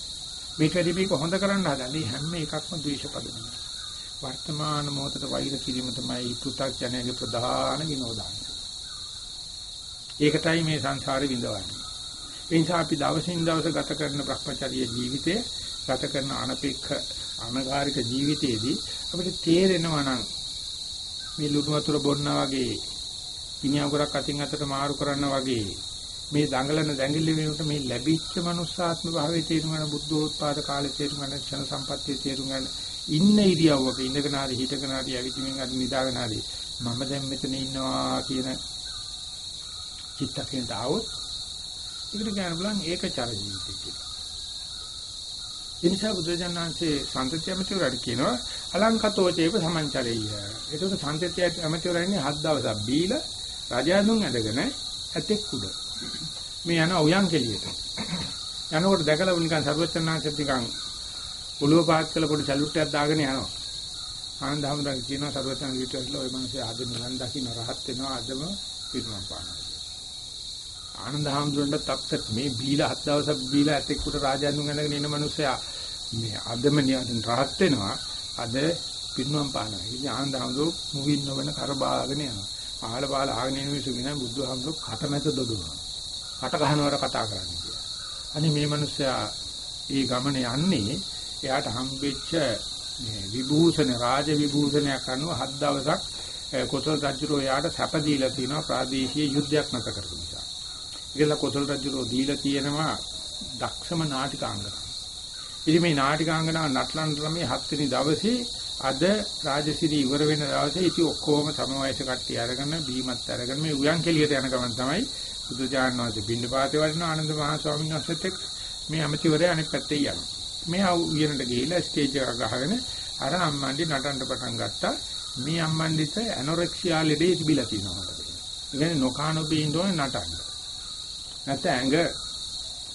මේක වැඩි මේක හොඳ කරන්න හදන්නේ හැම එකක්ම ද්වේෂපදම. වර්තමාන මොහොතට වෛර කිරීම තමයි පෘථග්ජනයේ ප්‍රධාන විනෝදාංශ. ඒකටයි මේ සංසාරේ විඳවන්නේ. ඒ නිසා අපි දවසින් දවස ගත කරන Brahmacharya ජීවිතය ගත කරන අනපේක්ෂ අනගාരിക ජීවිතයේදී අපිට තේරෙනවා නම් මේ ලුණු වතුර බොන්නා වගේ පිණියගොරක් අතින් අතට මාරු කරනවා වගේ මේ දඟලන දැඟිලි වෙනුවට මේ ලැබිච්ච මනුස්සාත්ම භාවයේ තේරුම් ගන්න බුද්ධෝත්පාද කාලේ තේරුම් ගන්න ක්ෂණ සම්පත්තියේ තේරුම් ගන්න ඉන්න ඉරියව්වක ඉඳගෙන හරි හිටගෙන හරි ඇවිදින්මින් හරි නිදාගෙන හරි මම දැන් මෙතන ඉන්නවා කියන චිත්තකෙන්ට આવොත් ඒකට කියන්න බලන් ඒක චර ජීවිතය කියලා. ඒ නිසා බුදුජානනාංශේ සම්ත්‍ත්‍ය ඇමතිවරට කියනවා අලංකතෝ චේප සමංචරෙය්‍ය. ඒකට සම්ත්‍ත්‍ය ඇමතිවර ඉන්නේ හත් දවසක් බීලා රජාඳුන් ඇඳගෙන ඇතෙක් උඩ. මේ යන උයන් කෙලියට. යනකොට දැකලා නිකන් සර්වචන්නාංශත් නිකන් ඔළුව පාත් කළ පොඩි සැලුට් එකක් දාගෙන යනවා. ආනන්ද හැමදාම කියනවා සර්වචන් විතරලා ওই මිනිස්සේ ආද නිවන් දකින්න රහත් වෙනවා අදම පිරුණම් පානවා. ආනන්ද හැමදාම තප්පත් මේ බීලා හත් දවසක් බීලා ඇතෙක් උඩ රාජාඳුන් ඇඳගෙන ඉන්න මිනිස්සයා මේ අදම නියන් රහත් වෙනවා අද පින්නම් පානවා. ඉතින් ආනන්ද හඳු මුවින් නොවන කරබාගෙන යනවා. ආහල බාල ආගෙන ඉන්න මිනිස්සු කියන බුදුහාමුදුරු කටමැද දොඩනවා. කට ගහනවට කතා කරන්නේ කියලා. අනේ මේ මිනිස්සයා ඒ ගමන යන්නේ එයාට හම්බෙච්ච මේ විභූෂණ රාජ විභූෂණයක් අනුව හත් දවසක් කොසල් රජුරෝ එයාට සැප දීලා තිනවා ප්‍රාදේශීය යුද්ධයක් නැත කරපු නිසා. ඒකල කොසල් රජුරෝ දීලා තියෙනවා දක්ෂම නාටිකාංගනා. ඉතින් මේ නාටිකාංගනාව නටලන් ළමේ හත් වෙනි දවසේ අද රාජසිරි ඉවර වෙන දවසේ ඉතින් ඔක්කොම සම වයස කට්ටිය අරගෙන බීමත් අරගෙන මේ උයන් කෙලියට යන ගමන් තමයි බුදුජානක වහන්සේ බින්දපාතේ වඩින ආනන්ද මහ ස්වාමීන් වහන්සේත් එක්ක මේ අමතිවරයා අනිත් පැත්තේ යනවා. මේ උයනට ගිහිල්ලා ස්ටේජ් එක ගහගෙන අර අම්මන්ඩි නටන්න පටන් ගත්තා. මේ අම්මන්ඩිට ඇනොරෙක්සියා ලෙඩේ තිබිලා තියෙනවා මට. ඒ කියන්නේ නොකානොබේ ඉන්නෝනේ නටන්න. නැත්නම් ඇඟ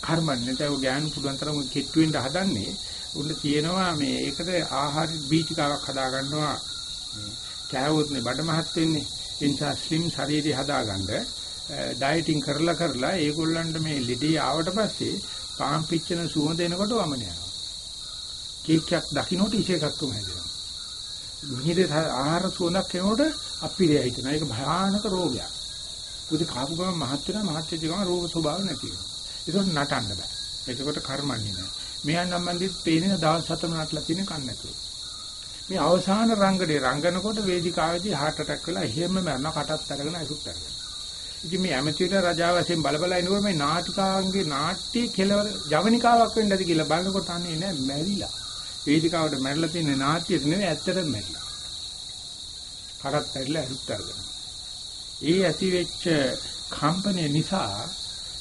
කර්මන්නේ නැත්නම් ගෑනු පුළුවන් තරම් කෙට්ටු වෙන්න හදන්නේ උන්න තියෙනවා මේ ඒකට ආහාර බීජිකාවක් හදා ගන්නවා කෑවොත් නේ බඩ මහත් වෙන්නේ ඒ නිසා ස්ලිම් ශරීරය හදාගන්න ඩයටින් කරලා කරලා ඒගොල්ලන්ට මේ ලෙඩේ ආවට පස්සේ පාන් පිච්චෙන සුවඳ එනකොට වමන යනවා. කේක් එකක් දකින්නට ඉෂ එකක්ම හැදෙනවා. මිහිරේ ආහාර සුවඳක් එනකොට අපිරිය හිතෙනවා. ඒක භයානක රෝගයක්. බුදු කාපු ගමන් මහත් වෙනවා මහත් වෙච්ච ගමන් රෝග ස්වභාව නැති වෙනවා. ඒකට නටන්න බෑ. ඒකට කර්මන්නේ නෑ. මෙයන් සම්බන්ධිත් පේන්නේ දවස් හතම නටලා තියෙන කන් නැතුව. මේ අවසාන රංගනේ රංගනකොට වේදිකාවේදී heart attack වෙලා එහෙම මරන කටත් අරගෙන අසුත් අරගෙන. ඉතින් මේ ඇමතිට රජා වශයෙන් බලබලා ඉනකොට මේ නාටිකාංගේ නාට්‍ය කෙලවර ජවනිකාවක් වෙන්න ඇති කියලා බලනකොට අනේ නෑ මැරිලා. වේදිකාවට මැරිලා තියෙන නාට්‍යයට නෙවෙයි ඇත්තටම මැරිලා. කටත් ඇරිලා අසුත් අරගෙන. ඒ ඇති වෙච්ච කම්පනය නිසා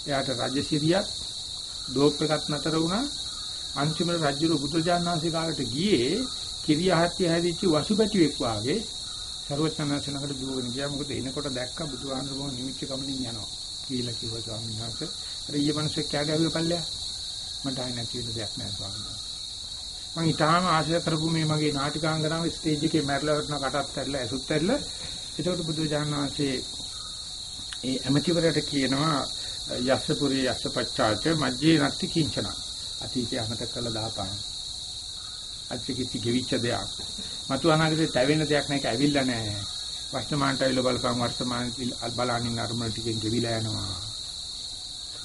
එයාට රජසිරියක් ඩෝප් එකක් නතර වුණා. අන්තිමට රජුරු බුදුජානනාංශේ කාලට ගියේ කිරියහත්ය හැදිච්ච වසුපැටියෙක් වාගේ ਸਰවඥාන්සනකට දුවගෙන ගියා. මොකද එනකොට දැක්ක බුදුහාමුදුරුවෝ නිමිච්ච ගමනින් යනවා කියලා කිව්වා ස්වාමීන් වහන්සේ. අර ඊයේ මිනිස්සෙක් කෑගාවේ පල්ලෙය. මට ආයි නැති වෙන දෙයක් නෑ ස්වාමීන් වහන්සේ. මම ඊටාම ආශය කරපු මේ මගේ නාටිකාංගනාව ස්ටේජ් එකේ මැරලා වටන කටත් ඇරලා ඇසුත් ඇරලා. එතකොට බුදුජානනාංශේ ඒ ඇමතිවරට කියනවා යස්සපුරේ යස්සපච්චාච මජ්ජේ නත්ති කිංචන. අතීතය අමතක කරලා දාපන්. අත්‍යකිති ගෙවිච්ච දෙයක්. මතු අනාගතේ තැවෙන දෙයක් නෑ ඒක ඇවිල්ලා නෑ වර්තමානට ඇවිල්ලා බලපන් වර්තමානයේ බලනින් අරමුණ ටිකෙන් ගෙවිලා යනවා.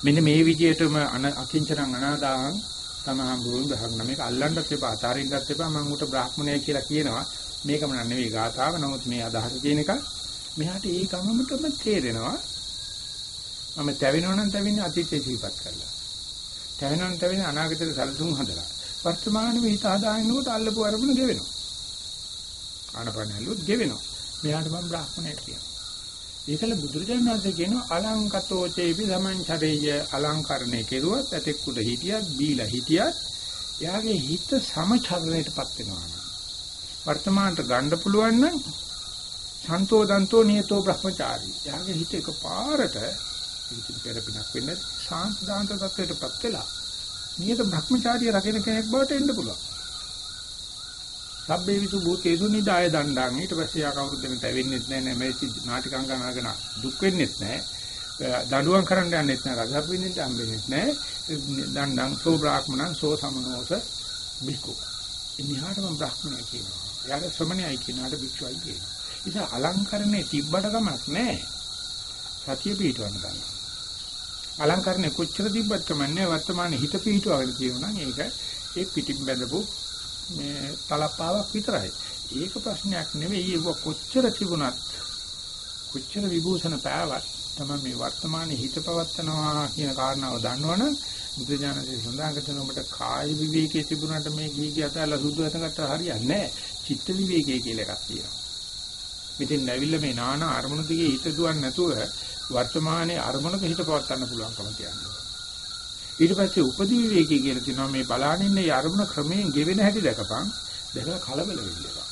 මෙන්න මේ විදිහටම අකිංචනං අනාදාං තමහම් බුදුන් බහගන මේක අල්ලන්නත් එපා අතාරින්නත් එපා මම උට බ්‍රාහ්මණය කියලා කියනවා. මේකම නෙවෙයි ගාථාව නමුත් මේ අදහස කියන එක මෙහාට ඒ ගමමටම තේරෙනවා මම තැවෙනවා නම් තැවෙන්නේ අතීතේ සිහිපත් කරලා. තැවෙනවා නම් තැවෙන්නේ අනාගතේ සැලසුම් හදලා. වර්තමානයේ හිත හදාගෙනකොට අල්ලපු අරමුණ ගෙවෙනවා. ආනපනලුත් ගෙවෙනවා. මෙයාට මම බ්‍රාහ්මණයෙක් කියනවා. ඒකල බුදුරජාණන් වහන්සේ කියනවා අලංකතෝ චේපි සමංචරේය අලංකරණය කෙරුවත් ඇතෙක් උඩ හිටියත් බීලා හිටියත් එයාගේ හිත සමචරණයටපත් වෙනවා. වර්තමානට ගන්න පුළුවන් නම් සන්තෝදන්තෝ නියතෝ බ්‍රහ්මචාරී. එයාගේ හිත එකපාරට ඉතින් පෙරපිනක් වෙන්නේ ශාන්ත දාන්ත තත්වයටපත් වෙලා නියත භ්‍රමචාරිය රකින්න කෙනෙක් බවට එන්න පුළුවන්. සබ්බේ විසු භූතේසු නිදාය දණ්ඩාන් ඊට පස්සේ ආ කවුරුද මෙතන වෙන්නේ නැහැ නේ. මේ නාටිකංග නගන දුක් වෙන්නේ නැහැ දඬුවම් කරන්න යන්නෙත් නැහැ රසක් වෙන්නේ හම්බෙන්නේ නැහැ දණ්ඩං සෝ බ්‍රාහ්මණං සෝ සමනෝස බිකු ඉනිහාට මම බ්‍රාහ්මණය කියනවා. එයාට ශ්‍රමණයයි කියනවාට භික්ෂුවයි කියනවා. ඉතින් අලංකරණේ තිබ්බට කමක් නැහැ. සතිය පිටවන්න ගන්නවා අලංකරණේ කොච්චර තිබ්බත් කමන්නේ වර්තමානයේ හිත පිටවගෙන කියනවා නම් ඒක ඒ පිටින් බැඳපු මේ තලපාවක් විතරයි. ඒක ප්‍රශ්නයක් නෙවෙයි. ඒක කොච්චර තිබුණත් කොච්චර විභූෂණ පෑවත් තමයි මේ වර්තමානයේ හිත පවත්නවා කියන කාරණාව දන්නවනම් බුදු දානසේ සඳහන් කරන ඔබට කාය විවේකයේ තිබුණාට මේ ගී ගිය අතල සුදු අතකට හරියන්නේ නැහැ. චිත්ත විවේකයේ කියලා එකක් තියෙනවා. මෙතෙන් ඇවිල්ලා මේ නානා අරමුණු දිගේ හිත දුවන්නේ නැතුව වර්තමානයේ අරමුණක හිත පවත් ගන්න පුළුවන්කම තියන්නේ. ඊට පස්සේ උපදි විවේකී කියලා තියෙනවා මේ බලාගෙන ඉන්න අරමුණ ක්‍රමයෙන් ගෙවෙන හැටි දැකපන් දැකලා කලබල වෙන්න එපා.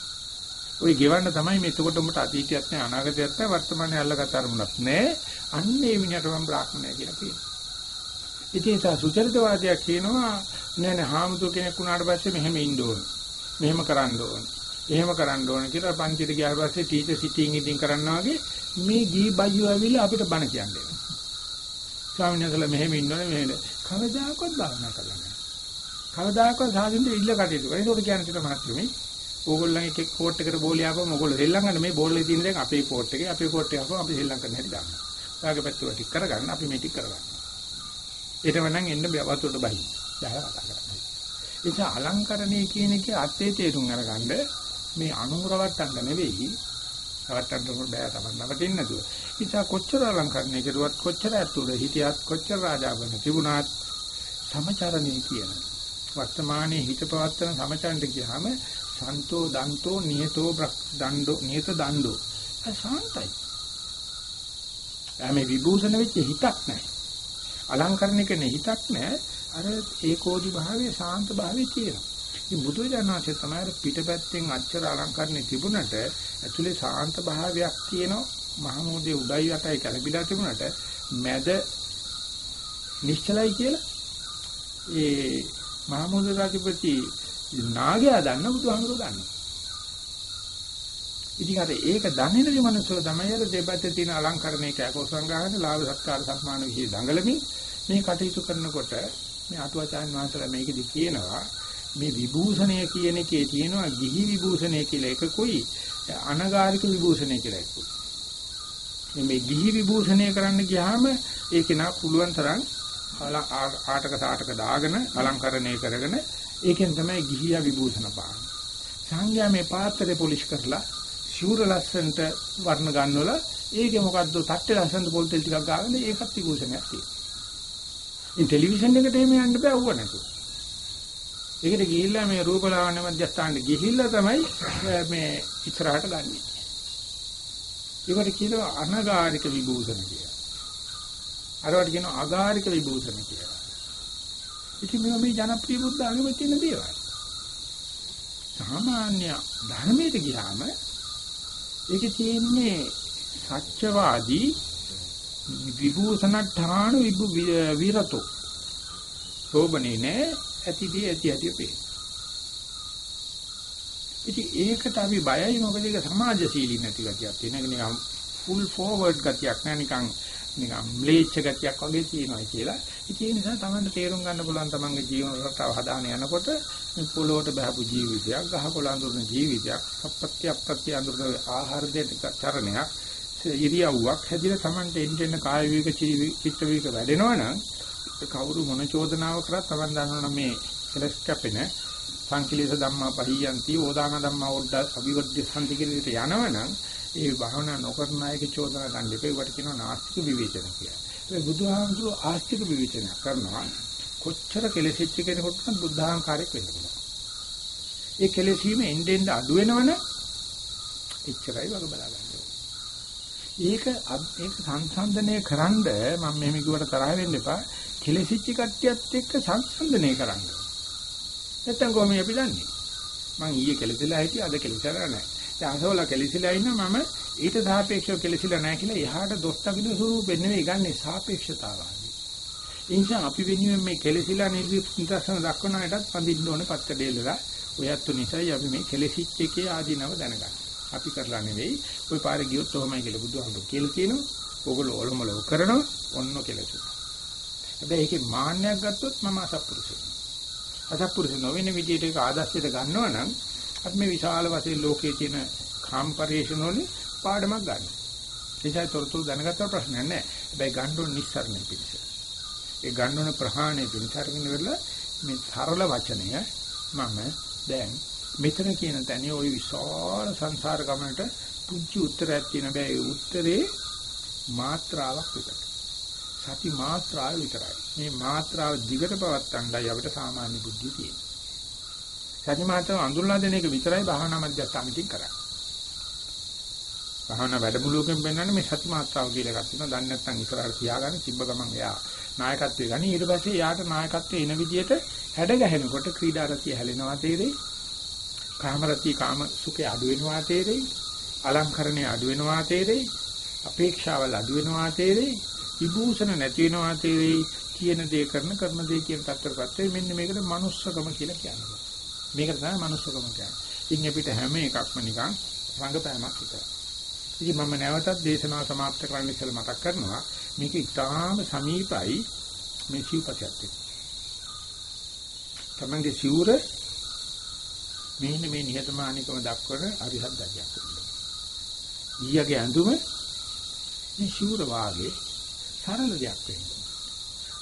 ওই ගෙවන්න තමයි මේ එතකොට උඹට අතීතයක් නැහැ අනාගතයක් නැහැ වර්තමානයේ අල්ලගත් අරමුණක් නැහැ. අන්න ඒ මිනිහට මම බ්‍රාහ්මණය කියලා කියනවා. ඉතින් ඒ සුචරිතවාදයක් කියනවා නෑ නෑ හාමුදුර කෙනෙක් වුණාට පස්සේ මෙහෙම ඉන්න ඕන. මෙහෙම කරන්න ඕන. එහෙම කරන්න ඕන කියලා පන්තිට ගියාට පස්සේ ටීචර් සිටින් ඉදින් කරනවා වගේ මේ ගී බයියෝ ඇවිල්ලා අපිට බණ කියන්නේ. ස්වාමීන් වහන්සේලා මෙහෙම ඉන්නවනේ මෙහෙම කවදාකවත් භාවනා කරලා නැහැ. කවදාකවත් සාධින්ද ඉල්ල කටයුතු කරා. ඒකට කියන්නේ සිට මහත්මේ ඕගොල්ලන්ගේ කෙක් කෝට් එකට බෝලිය ආපුවම ඕගොල්ලෝ සෙල්ලම් ගන්න මේ බෝලේ තියෙන දේ අපේ කෝට් එකේ අපේ කෝට් එක ආපුවම අපි සෙල්ලම් කරන්න හැටි දාන්න. ඔයාගේ පැත්තට ටික කරගන්න අපි මේ ටික කරගන්න. ඊටම නම් එන්න වතුරට බහි. දාලා කතා කරන්න. ඒ නිසා අලංකරණය කියන එකේ අර්ථය තේරුම් අරගන්න මේ අනුරවට්ටන්න නෙවෙයි රවට්ටන්න බෑ තමයි නවතින්න නැතුව. ඉතින් කොච්චර අලංකරණය කරුවත් කොච්චර ඇතුළේ හිටියත් කොච්චර රාජාවන තිබුණත් සමචරණේ කියන වර්තමානයේ හිත පවත්තන සමචරණට ගියාම සන්තෝ දන්තෝ නියතෝ දණ්ඩෝ නියත දණ්ඩෝ අසාන්තයි. එමේ විභූෂණ වෙච්ච හිතක් නැහැ. අලංකරණය කරන හිතක් නැහැ. අර ඒකෝදි භාවයේ ශාන්ත භාවයේ තියෙනවා. ඉතින් බුදුරජාණන්සේ තමයි පිටපැත්තෙන් අච්චර අලංකරණේ තිබුණට ඇතුලේ ශාන්ත භාවයක් තියෙනවා. මහමෝදේ උඩයි යටයි කැළඹිලා තිබුණට මැද නිශ්චලයි කියලා ඒ මහමෝද රාජපති නාගයා දන්න බුදුහාමුදුරුවෝ දන්නවා. ඉතින් අර ඒක දන්නේ නැති මනුස්සයෝ තමයි අර දෙපැත්තේ තියෙන අලංකරණේ කෑකෝ සංග්‍රහන ලාභ සත්කාර සම්මාන විශ්ේ දඟලමින් මේ කටයුතු කරනකොට මේ අටුවාචාන් වහන්සේලා මේකෙදි කියනවා මේ විභූෂණය කියන එකේ තියෙනවා ගිහි විභූෂණය කියලා එකකුයි අනගාരിക විභූෂණය කියලා එකකුයි. මේ ගිහි විභූෂණය කරන්න ගියාම ඒක නා පුළුවන් තරම් ආටක සාටක දාගෙන අලංකරණය කරගෙන ඒකෙන් තමයි ගිහියා විභූෂණ පාන්නේ. සංඝයා මේ පාත්‍රය පොලිෂ් කරලා ශූර ලස්සන්ට වර්ණ ගන්නවල ඒකේ මොකද්ද තට්ටේ ලස්සන්ට පොල් තෙල් ටිකක් ගාගෙන ඒකත් විභූෂණයක් තියෙනවා. ඉතින් ටෙලිවිෂන් එකට එහෙම යන්න බෑ වුණ නැතුව. ඒකට ගිහිල්ලා මේ රූපලාවන්‍ය මධ්‍යස්ථානට ගිහිල්ලා තමයි මේ ඉස්සරහට ගන්නෙ. ඒකට කියනවා අනගාരിക විභූෂණ කියලා. අරවට කියනවා අගාരിക විභූෂණ කියලා. ඉතින් මේවා මේ ජනප්‍රිය බුද්ධ ආගමේ තියෙන දේවල්. සාමාන්‍ය ධර්මයට ගියාම ඒකේ තියෙන්නේ සත්‍යවාදී විභූෂණ ඨාණු විභු විරතෝ සෝබනේ නෑ ඇතිදී ඇති ඇති පේ. ඉතින් ඒකට අපි බයයි මොකද ඒක සමාජශීලී නැති ගතියක් තියෙන නිකන් ෆුල් ෆෝවර්ඩ් ගතියක් නෑ නිකන් නිකන් ම්ලේච්ඡ ගතියක් වගේ තියෙනවා කියලා. ඉතින් ඒ නිසා Tamanට තේරුම් ගන්න පුළුවන් Tamanගේ ජීවන රටාව හදාන යනකොට මේ පොළොවට බහපු ජීවිතයක්, ගහකොළ අඳුරන ජීවිතයක්, අපත්‍ය අපත්‍ය අඳුරන ආහාර දෙක චරණයක්, ඉරියව්වක් හැදිලා Tamanට එන්න කාය විවේක චිත්ත විවේක වැඩෙනවනම් කවුරු මොන චෝදනාව කරත් Taman දන්නවනම් මේ කෙලස් කැපෙන සංකලේශ ධම්මා පහියන්ති ඕදාන ධම්මා ඔඩ අභිවද්‍ය සම්ති කියලා යනවනම් ඒ භාවනා නොකරන අයගේ චෝදනා ගන්න එපා. ඒකට කියනවා නාස්තික විවේචන කියලා. ඒ බුදුහාමුදුරුවෝ ආස්තික විවේචන කරනවා. කොච්චර කෙලෙසිච්ච කෙනෙකුට නම් බුද්ධාංකාරයක් වෙන්න පුළුවන්. ඒ කෙලෙසීම එන්න එන්න අඩු වෙනවනේ එච්චරයි වග බලා ගන්න ඒක ඒක සංසන්දනය කරන්ඩ මම මෙහෙම කිව්වට තරහ වෙන්න එපා. කෙලෙසිච්ච කට්ටියත් එක්ක සංසන්දනය කරන්න. නැත්තම් කොහොමද අපි දන්නේ? මං ඊයේ කෙලෙසලා හිටියේ අද කෙලෙසලා නැහැ. දැන් අසවල කෙලිසිලා ඉන්න මම ඊට සාපේක්ෂව කෙලිසිලා නැහැ කියලා එහාට දොස් තකින ස්වරූපෙ නෙවෙයි ගන්නෙ සාපේක්ෂතාවාදී. ඒ නිසා අපි වෙනුවෙන් මේ කෙලිසිලා නිර්විස්තසන දක්වනකටත් පඳින්න ඕනේ පත්ත දෙල්ලලා ඔයත් නිසායි අපි මේ කෙලිසිච්ච එකේ ආදීනව දැනගන්නේ. අපි කරලා නෙවෙයි ওই පාරේ ගියොත් ඔහොමයි කියලා බුදුහාමුදුරු කියලා තියෙනවා. ඕගොල්ලෝ ඔලොමලව කරනවා ඔන්න කෙලසු. හැබැයි ඒකේ මාන්නයක් ගත්තොත් මම අසත්පුරුෂයෙක්. අසත්පුරුෂ නොවන විදිහට ඒක ආදර්ශයට ගන්නවා නම් අපි මේ විශාල වශයෙන් ලෝකයේ තියෙන කාම පරිේශන වලින් පාඩමක් ගන්න. ඒසයි තොරතුරු දැනගත්ත ප්‍රශ්නයක් නැහැ. හැබැයි ගන්න ඕන නිස්සාරණය පිණිස. ඒ ගන්න ඕන ප්‍රහාණය පිණිස අරගෙන ඉවරලා මේ සරල වචනය මම දැන් මෙතන කියන තැනේ ওই විශාල සංසාර ගමනට පුංචි උත්තරයක් තියෙන බෑ. ඒ උත්තරේ මාත්‍රාවක් විතරයි. සති මාත්‍රාව විතරයි. මේ මාත්‍රාව දිගට පවත්තණ්ඩයි අපිට සාමාන්‍ය බුද්ධිය තියෙන්නේ. සතිමාත්‍රව අඳුරලා දෙන එක විතරයි භාවනා මධ්‍යස්ථානකින් කරන්නේ. භාවනා වැඩමුළුවකින් පෙන්වන්නේ මේ සතිමාත්‍රාව කියලා එකක් තියෙනවා. දන්නේ නැත්නම් ඉස්සරහට තියාගන්න තිබ්බ ගමන් එයා නායකත්වයේ ගනි. ඊට පස්සේ යාට නායකත්වයේ එන විදියට හැඩ ගැහෙනකොට ක්‍රීඩාරතිය හැලෙනවා තේරෙයි. කාමරතිය කාම සුඛය අඩු වෙනවා තේරෙයි. අලංකරණය අඩු වෙනවා තේරෙයි. අපේක්ෂාවල් අඩු වෙනවා තේරෙයි. විභූෂණ නැති වෙනවා තේරෙයි. කියන දේ කරන කරන දේ කියන තත්ත්වයකට මෙන්න මේකට manussකම කියලා කියනවා. මේක තමයි manussකම කියන්නේ. ඉතින් අපිට හැම එකක්ම නිකන් රංගපෑමක් විතරයි. ඉතින් මම නැවතත් දේශනාව સમાપ્ત කරන්න ඉස්සෙල්ලා මතක් කරනවා මේක ඉතාම සමීපයි මේ සිව්පසයත් එක්ක. තමන්ගේ සිවුර මෙන්න මේ නිහතමානීකම දක්වන අරිහත් ධර්මයක්. ඊයගේ ඇඳුම මේ සිවුර වාගේ සරල දෙයක් වෙනවා.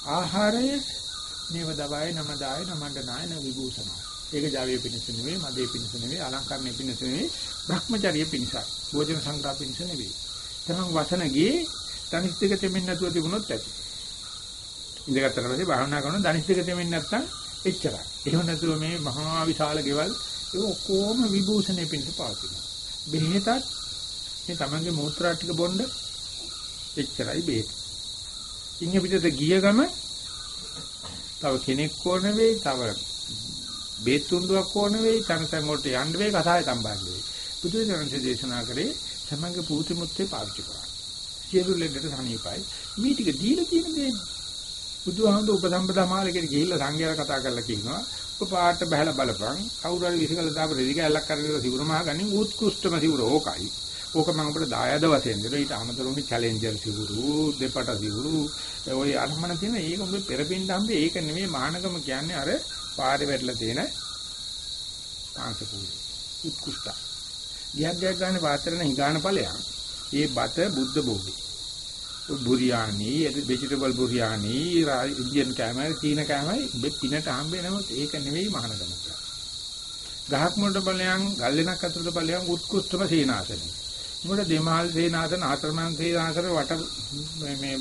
ආහාරය නේව දවයි නමදාය නමණ්ඩනාය න විභූෂණයි. ඒක ජාවිය පිණිස නෙවෙයි, මදේ පිණිස නෙවෙයි, අලංකරණය පිණිස නෙවෙයි, Brahmacharya පිණිසයි. භෝජන සංග්‍රහ පිණිස නෙවෙයි. තමන් වසන ගියේ ධනිස් දෙක තෙමෙන්නේ නැතුව තිබුණොත් ඇති. ඉඳගත්තට පස්සේ භාවනා කරන ධනිස් දෙක තෙමෙන්නේ නැත්නම් එච්චරයි. එහෙම නැතුව මේ මහා විශාල ගෙවල් ඒ ඔක්කොම විභූෂණය පිණිස පවතිනවා. බෙහෙතත් මේ තමන්ගේ මූත්‍රා ටික බොන්න එච්චරයි බෙහෙත. ඉන්නේ පිටත ගිය ගම තව කෙනෙක් ඕන වෙයි, තව බේත් තුන්ඩුවක් ඕන වෙයි, තන තැන් වලට යන්න වෙයි, කසාය සම්බන්ධ වෙයි. බුදුසසුනේ දේශනා කරේ සමංග පූති මුත්තේ පාවිච්චි කරා. සියලු ලෙඩට සනීපයි. මේ ටික දීලා තියෙන දේ. බුදුහාමුදුර උපසම්පදා මාලකෙට ගිහිල්ලා සංඝයාට කතා කරලා කියනවා පාට බහලා බලපන් කවුරු හරි විසිකලා දාපු රෙදි කැලක් කරගෙන සිවුර මහ ගනින් උත්කෘෂ්ඨම සිවුර ඕකයි. ඕක මම අපිට දායද වශයෙන් දෙනවා. ඊට අමතරව චැලෙන්ජර් සිවුරු, දෙපට සිවුරු, ඔය අරමන තියෙන ඒක උඹ පෙරපින්ද හම්බේ ඒක නෙමෙයි මහානගම කියන්නේ අර පාරේ වැටලා තියෙන කාංශ පූජා. උත්කෘෂ්ඨ. ගියක් ගියක් ගන්න පාත්‍රන හිඟාන ඵලයන්. ඒ බත බුද්ධ භෝගේ. බුරියානි, ভেජිටබල් බුරියානි, ඉන්දියන් කෑමයි, චීන කෑමයි ඔබ පිනට හම්බේ නමුත් ඒක නෙවෙයි මහානගම කියන්නේ. ගහක් මුලට බලයන්, ගල් වෙනක් අතරට බලයන් උත්කෘෂ්ඨම සීනාසනෙ. මොකද දෙමහල් සේනාසන හතරමන් සේනාසන වට මේ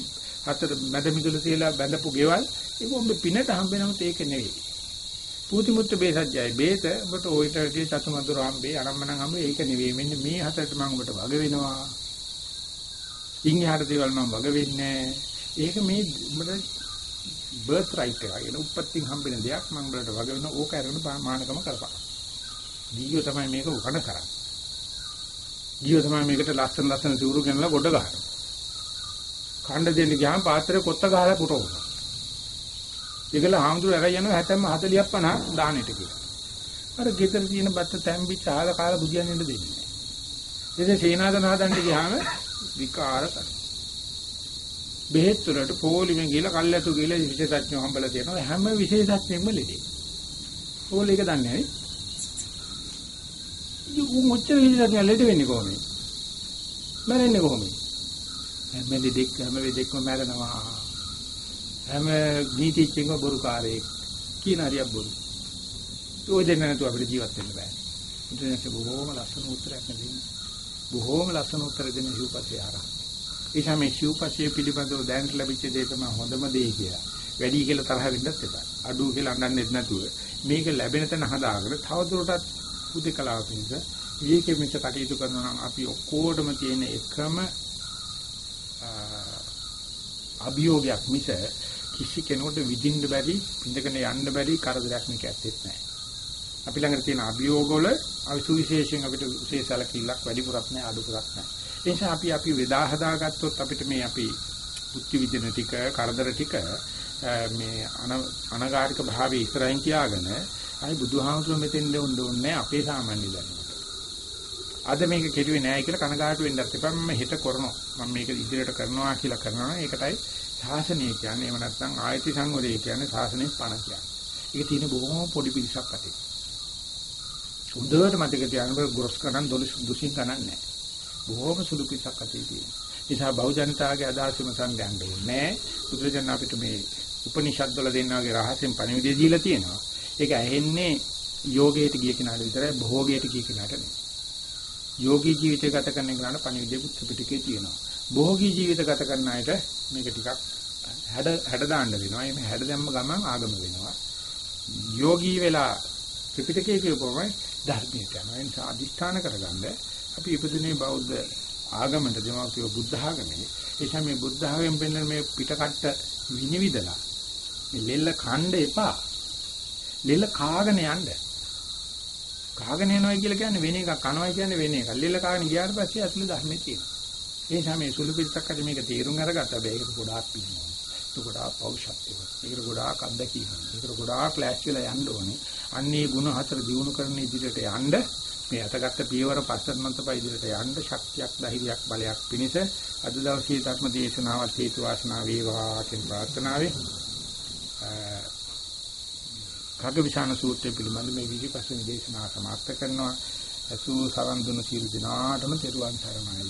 හතර මැද මිදුල තියලා බැඳපු ගෙවල් ඒක ඔබ පිනට හම්බෙනමුත් ඒක නෙවෙයි. පූති මුත්ත බේසජ්ජයි බේත ඔබට ඔයිට ඇටි චතුමදුර හම්බේ අරම්මනම් හම්බේ ඒක නෙවෙයි මෙන්න මේ හතරට මම ඔබට වග වෙනවා. ඉන් එහාට දේවල් මම වග වෙන්නේ ඒක මේ ඔබට බර්ත් රයිට් එක කියන උපත්ති හම්බෙන දෙයක් මම ඔබට වග වෙනවා ඕක අරගෙන මානකම කරපන්. දීයෝ තමයි මේක උකන කරන්නේ. ජීව තමයි මේකට ලස්සන ලස්සන සිවුරු ගෙනලා ගොඩ ගහනවා. කණ්ඩ දෙන්න ගියාම පාත්‍රේ කොත්ත ගහලා පුටවනවා. ඒකල හාමුදුරු ඇරයි යනවා 70 40ක් 50 දානෙට කියලා. අර ගෙදර තියෙන බත්ත තැම්බිච්ච ආල කාලා බුදියන් ඉන්න දෙන්නේ නැහැ. ඉතින් සේනාසන හදන්න ගියාම විකාර කරනවා. බෙහෙත් වලට පොලිමෙන් ගිහලා කල්ැතු ගිහලා විශේෂඥයෝ හම්බලා තියෙනවා හැම විශේෂඥයෙක්ම ලෙඩේ. ඕල එක දන්නේ නැහැ. උන් ඔච්චර විදිහට ලෙඩ වෙන්නේ කොහොමද? මැරෙන්නේ කොහොමද? හැම දෙයක් හැම වෙදෙක්ම මැරෙනවා. හැම නීතිච්චෙන්ම බොරුකාරයෙක් කියන හරියක් බොරු. ඔය දෙන්න නැතුව අපිට ජීවත් වෙන්න බෑ. ඉතින් බොහොම ලස්සන උත්තරයක් දෙන්නේ. බොහොම ලස්සන උත්තර දෙන සිව්පස්සේ ආරහ. ඒ සමේ සිව්පස්සේ පිළිබඳව දැනට ලැබිච්ච දේ තමයි හොඳම දේ කියලා. වැඩි කියලා තරහ වෙන්නත් එපා. අඩු කියලා අඬන්නෙත් නැතුව මේක ලැබෙන තැන හදාගෙන තවදුරටත් හුදේකලාව පිණිස විවේකෙ මිස කටයුතු කරනවා නම් අපි ඔක්කොටම තියෙන එකම අභියෝගයක් මිස කිසි කෙනෙකුට විඳින්න බැරි, පින්දගෙන යන්න බැරි කරදරයක් මේක ඇත්තෙත් නැහැ. අපි ළඟට තියෙන අභියෝග වල අවිසුවිශේෂයෙන් අපිට විශේෂාල කිල්ලක් වැඩිපුරක් නැහැ, අඩුපුරක් නැහැ. ඒ නිසා අපි අපි වේදා හදාගත්තොත් අපිට මේ අපි බුද්ධ විදින ටික, කරදර ටික මේ අනගාരിക භාවයේ ඉස්සරහින් තියාගෙන අයි බුදුහාමුදුරුවෝ මෙතෙන් දෙන්න ඕනේ අපේ සාමාන්‍ය දැනුමට. අද මේක කෙරුවේ නෑ කියලා කනගාටු වෙන්නත් එපා. මම හෙට කරනවා. මම මේක ඉදිරියට කරනවා කියලා කරනවා. ඒකටයි ශාසනය කියන්නේ. එහෙම නැත්නම් ආයති සංවරය කියන්නේ ශාසනයේ පණ කියන්නේ. ඒක තියෙන බොහොම පොඩි පිරිසක් අතේ. හොඳට මතක තියාගන්න ගොස් ගණන් දොළොස් දුසින් ගණන් නැහැ. බොහොම සුළු පිරිසක් අතේ තියෙන. නිසා බෞද්ධ අදහසම සංගයන්න ඕනේ. බුදුරජාණන් අපිට මේ උපනිෂද් වල දෙන්නා වගේ රහසෙන් පණිවිඩය දීලා තියෙනවා. ඒක ඇහෙන්නේ යෝගයට ගිය කෙනාට විතරයි භෝගයට ගිය කෙනාට නෙවෙයි. යෝගී ජීවිතය ගත කරන කෙනාට පණිවිඩය පුත් පිටකේ තියෙනවා. භෝගී ජීවිත ගත කරන අයට මේක ටිකක් හැඩ හැඩ දාන්න වෙනවා. එimhe හැඩ දැම්ම ගමන් ආගම වෙනවා. යෝගී වෙලා ත්‍රිපිටකයේ කියපුවමයි ධර්මයට යනවා. ඒ නිසා අදිෂ්ඨාන කරගන්න අපි ඉපදුනේ බෞද්ධ ආගමකට දෙමාපිය බුද්ධ ආගමනේ. ඒ නිසා මේ බුද්ධ ආගමෙන් පෙන්වන මේ පිටකට්ට විනිවිදලා මේ ලෙල්ල කණ්ඩ එපා. ලෙල්ල කාගෙන යන්න. කාගෙන යනවා කියලා කියන්නේ වෙන එකක් කනවා කියන්නේ වෙන එකක්. ලෙල්ල කාගෙන ගියාට පස්සේ අතුල ධර්මයේ තියෙනවා. ඒ නිසා මේ සුළු පිටසක් අද මේක තේරුම් අරගත්තා බෑ. ඒක ගොඩාක් පිළිගන්නවා. ඒක ගොඩාක් පෞෂත්වය. ඒක ගොඩාක් අත්දැකීම්. ඒක ගොඩාක් ක්ලාස් වෙලා යන්න ඕනේ. අන්නේ ಗುಣ හතර දිනු කරන ඉදිරියට යන්න මේ අතගත්ත පියවර පස්සන්මන්තප ඉදිරියට යන්න ශක්තියක් ධෛර්යයක් බලයක් පිණිස අද දවසේ ධර්ම දේශනාවත් හේතු වාසනා වේවා කියන ප්‍රාර්ථනාවෙන් කග්ගවිශාන සූත්‍රය පිළිබඳ මේ විදිපස්සේ දේශනාව සමාප්ත කරනවා. අසු සවන් දුන සීල දිනාටම තෙරුවන් සරණයි.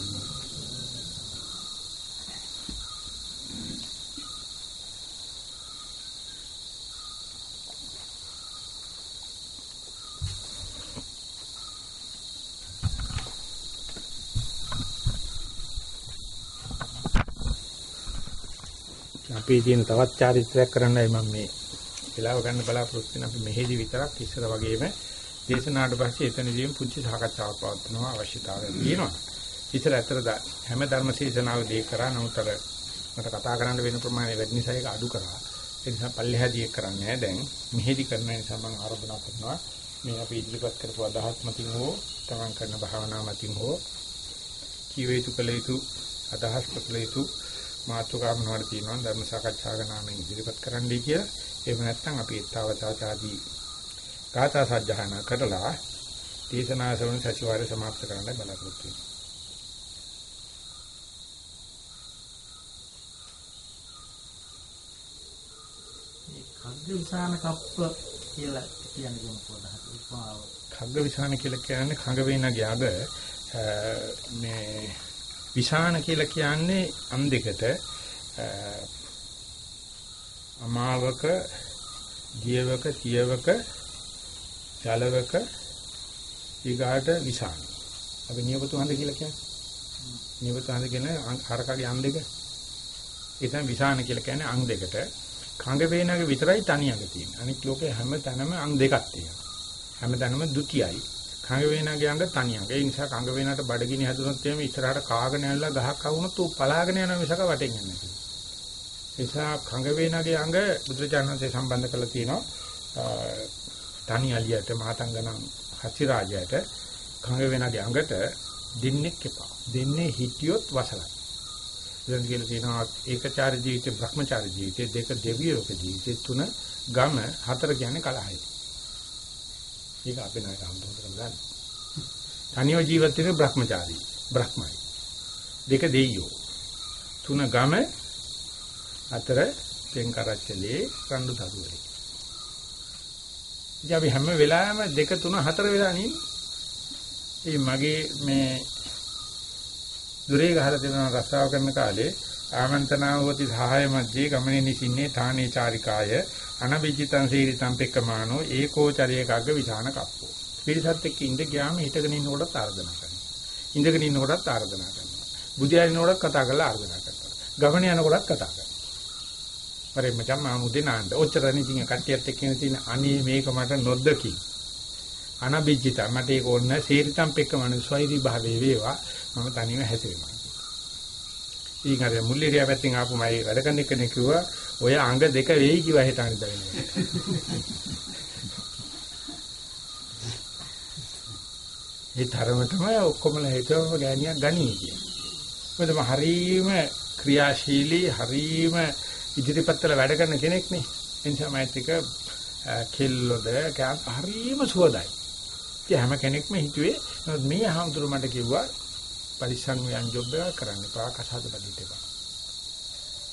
අපේ තියෙන තවත් චාරිත්‍රාක් කරන්නයි මම මේ වෙලාව ගන්න බලාපොරොත්තු වෙන අපි මෙහෙදි විතරක් ඉස්සර වගේම දේශනාවට පස්සේ එතනදීම පුංචි සාකච්ඡාවක් පවත්වනවා අවශ්‍යතාවය තියෙනවා. ඉස්සර ඇත්තට හැම ධර්ම ශේෂනාවදී කරා නමුත් අර මට කතා කරන්න වෙන ප්‍රමාණය වැඩි නිසා ඒක අඩු කරා. ඒ නිසා පල්ලෙහාදී ඒක කරන්නේ නැහැ. දැන් මෙහෙදි කරන නිසා මම ආරාධනා කරනවා මේ අපි ඉදිරිපත් කරපු අදහස් මතින් හෝ තමන් කරන භාවනා මතින් හෝ කීව යුතු කළ යුතු අදහස් කළ යුතු මාතෘකා මොනවද තියෙනවා ධර්ම සාකච්ඡාවක නාමයෙන් ඉදිරිපත් කරන්නයි කියලා එහෙම නැත්නම් අපි ඊතාවතාචාදී ගාථා සජ්ජහන කරලා දේශනා ශ්‍රවණ සතිවාරය સમાપ્ત කරන්න බලාපොරොත්තු වෙනවා. කග්ගවිසාන කප්ප කියලා කියන්නේ කොහොමද? උපමාව. කග්ගවිසාන කියලා කියන්නේ කඟ වේනගේ අග මේ විසාන කියලා කියන්නේ අම් දෙකට අමාවක දියවක තියවක ජලවක ඊගාට විසාන. අපි නියපොතු හඳ කියලා කියන්නේ. නියපොතු හඳ කියන්නේ හරකගේ අං දෙක. ඒ තමයි විසාන කියලා කියන්නේ අං දෙකට. කඟ වේනගේ විතරයි තනි අංග තියෙන්නේ. අනිත් ලෝකේ හැම තැනම අං දෙකක් තියෙනවා. හැම තැනම ဒ ුතියයි කඟ වේනගේ අංග තනි අංග. ඒ නිසා කඟ වේනට බඩගිනි හැදුනොත් එහෙම ඉස්සරහට කාගෙන ඇවිල්ලා ගහක් කවුනොත් ඌ පලාගෙන යන මිසක වටෙන් යන්නේ නැහැ. ඒ නිසා කඟ වේනගේ අඟ බුදුරජාණන්සේ සම්බන්ධ කරලා තියෙනවා. තනි අලියට මාතංගනම් හසි රාජයට කඟ වේනගේ අඟට දෙන්නෙක් එපා. දෙන්නේ හිටියොත් වසලයි. දැන් කියලා තියෙනවා ඒකචාර ජීවිතේ භ්‍රමචාර ජීවිතේ දෙක දෙවියෝක ජීවිතේ තුන ගම හතර කියන්නේ කලහයි. ඒක අපේ නායක අම්බුත් කරලා තනියම ජීවත් වෙන භ්‍රමචාරී බ්‍රහ්මයි. දෙක දෙයියෝ. තුන ගම හතර පෙන් කරච්චලේ රණ්ඩු දරුවලේ. ඉතින් අපි හැම වෙලාවෙම දෙක තුන හතර වෙලා නේ. ඒ මගේ මේ දුරේ ගහලා දෙන රස්සාව කරන කාලේ ආමන්ත්‍රණාව හොති සහාය මැජේ ගමනේ නිසින්නේ තානේ චාරිකාය අනබිජිතං සීරිතං පෙක්කමානෝ ඒකෝචරයකග්ග විධාන කප්පෝ. පිරිසත් එක්ක ඉඳ ගියාම හිටගෙන ඉන්නකොටත් ආර්දනා කරනවා. ඉඳගෙන ඉන්නකොටත් ආර්දනා කරනවා. බුදියාරිනකොටත් කතා කරලා ආර්දනා කරනවා. ගමනේ යනකොටත් කතා කරනවා. පරි මචං මාමුදේ නාන්න. ඔච්චරනේ ඉතින් කට්ටියත් එක්ක ඉන්න තියෙන අනේ මේක මට නොදකි. අනබිජිත මට ඒක ඕන සීරිතං පෙක්කමානෝ ස්වෛරී භාවයේ වේවා මම තනියම හැසිරෙනවා. ඊග අර මුල්ලිරියා පැත්තෙන් ආපු මම වැඩ කරන කෙනෙක් කිව්වා ඔය අංග දෙක වෙයි කිව්වා හෙට අනිදා වෙනවා. ඒ තරමටම ඔක්කොමලා හිතුවම ගෑණියක් ගනී කියන. මොකද මම හරීම ක්‍රියාශීලී හරීම ඉදිරිපත්තල වැඩ කරන කෙනෙක් නේ. එනිසා මම ඒක කෙල්ලොද හරීම සුවදයි. ඒ හැම කෙනෙක්ම හිතුවේ මේ අහම්තුරු මට කිව්වා පරිස්සම් යන් ජොබ් එකක් කරන්න එපා කසාද බදින්න එපා.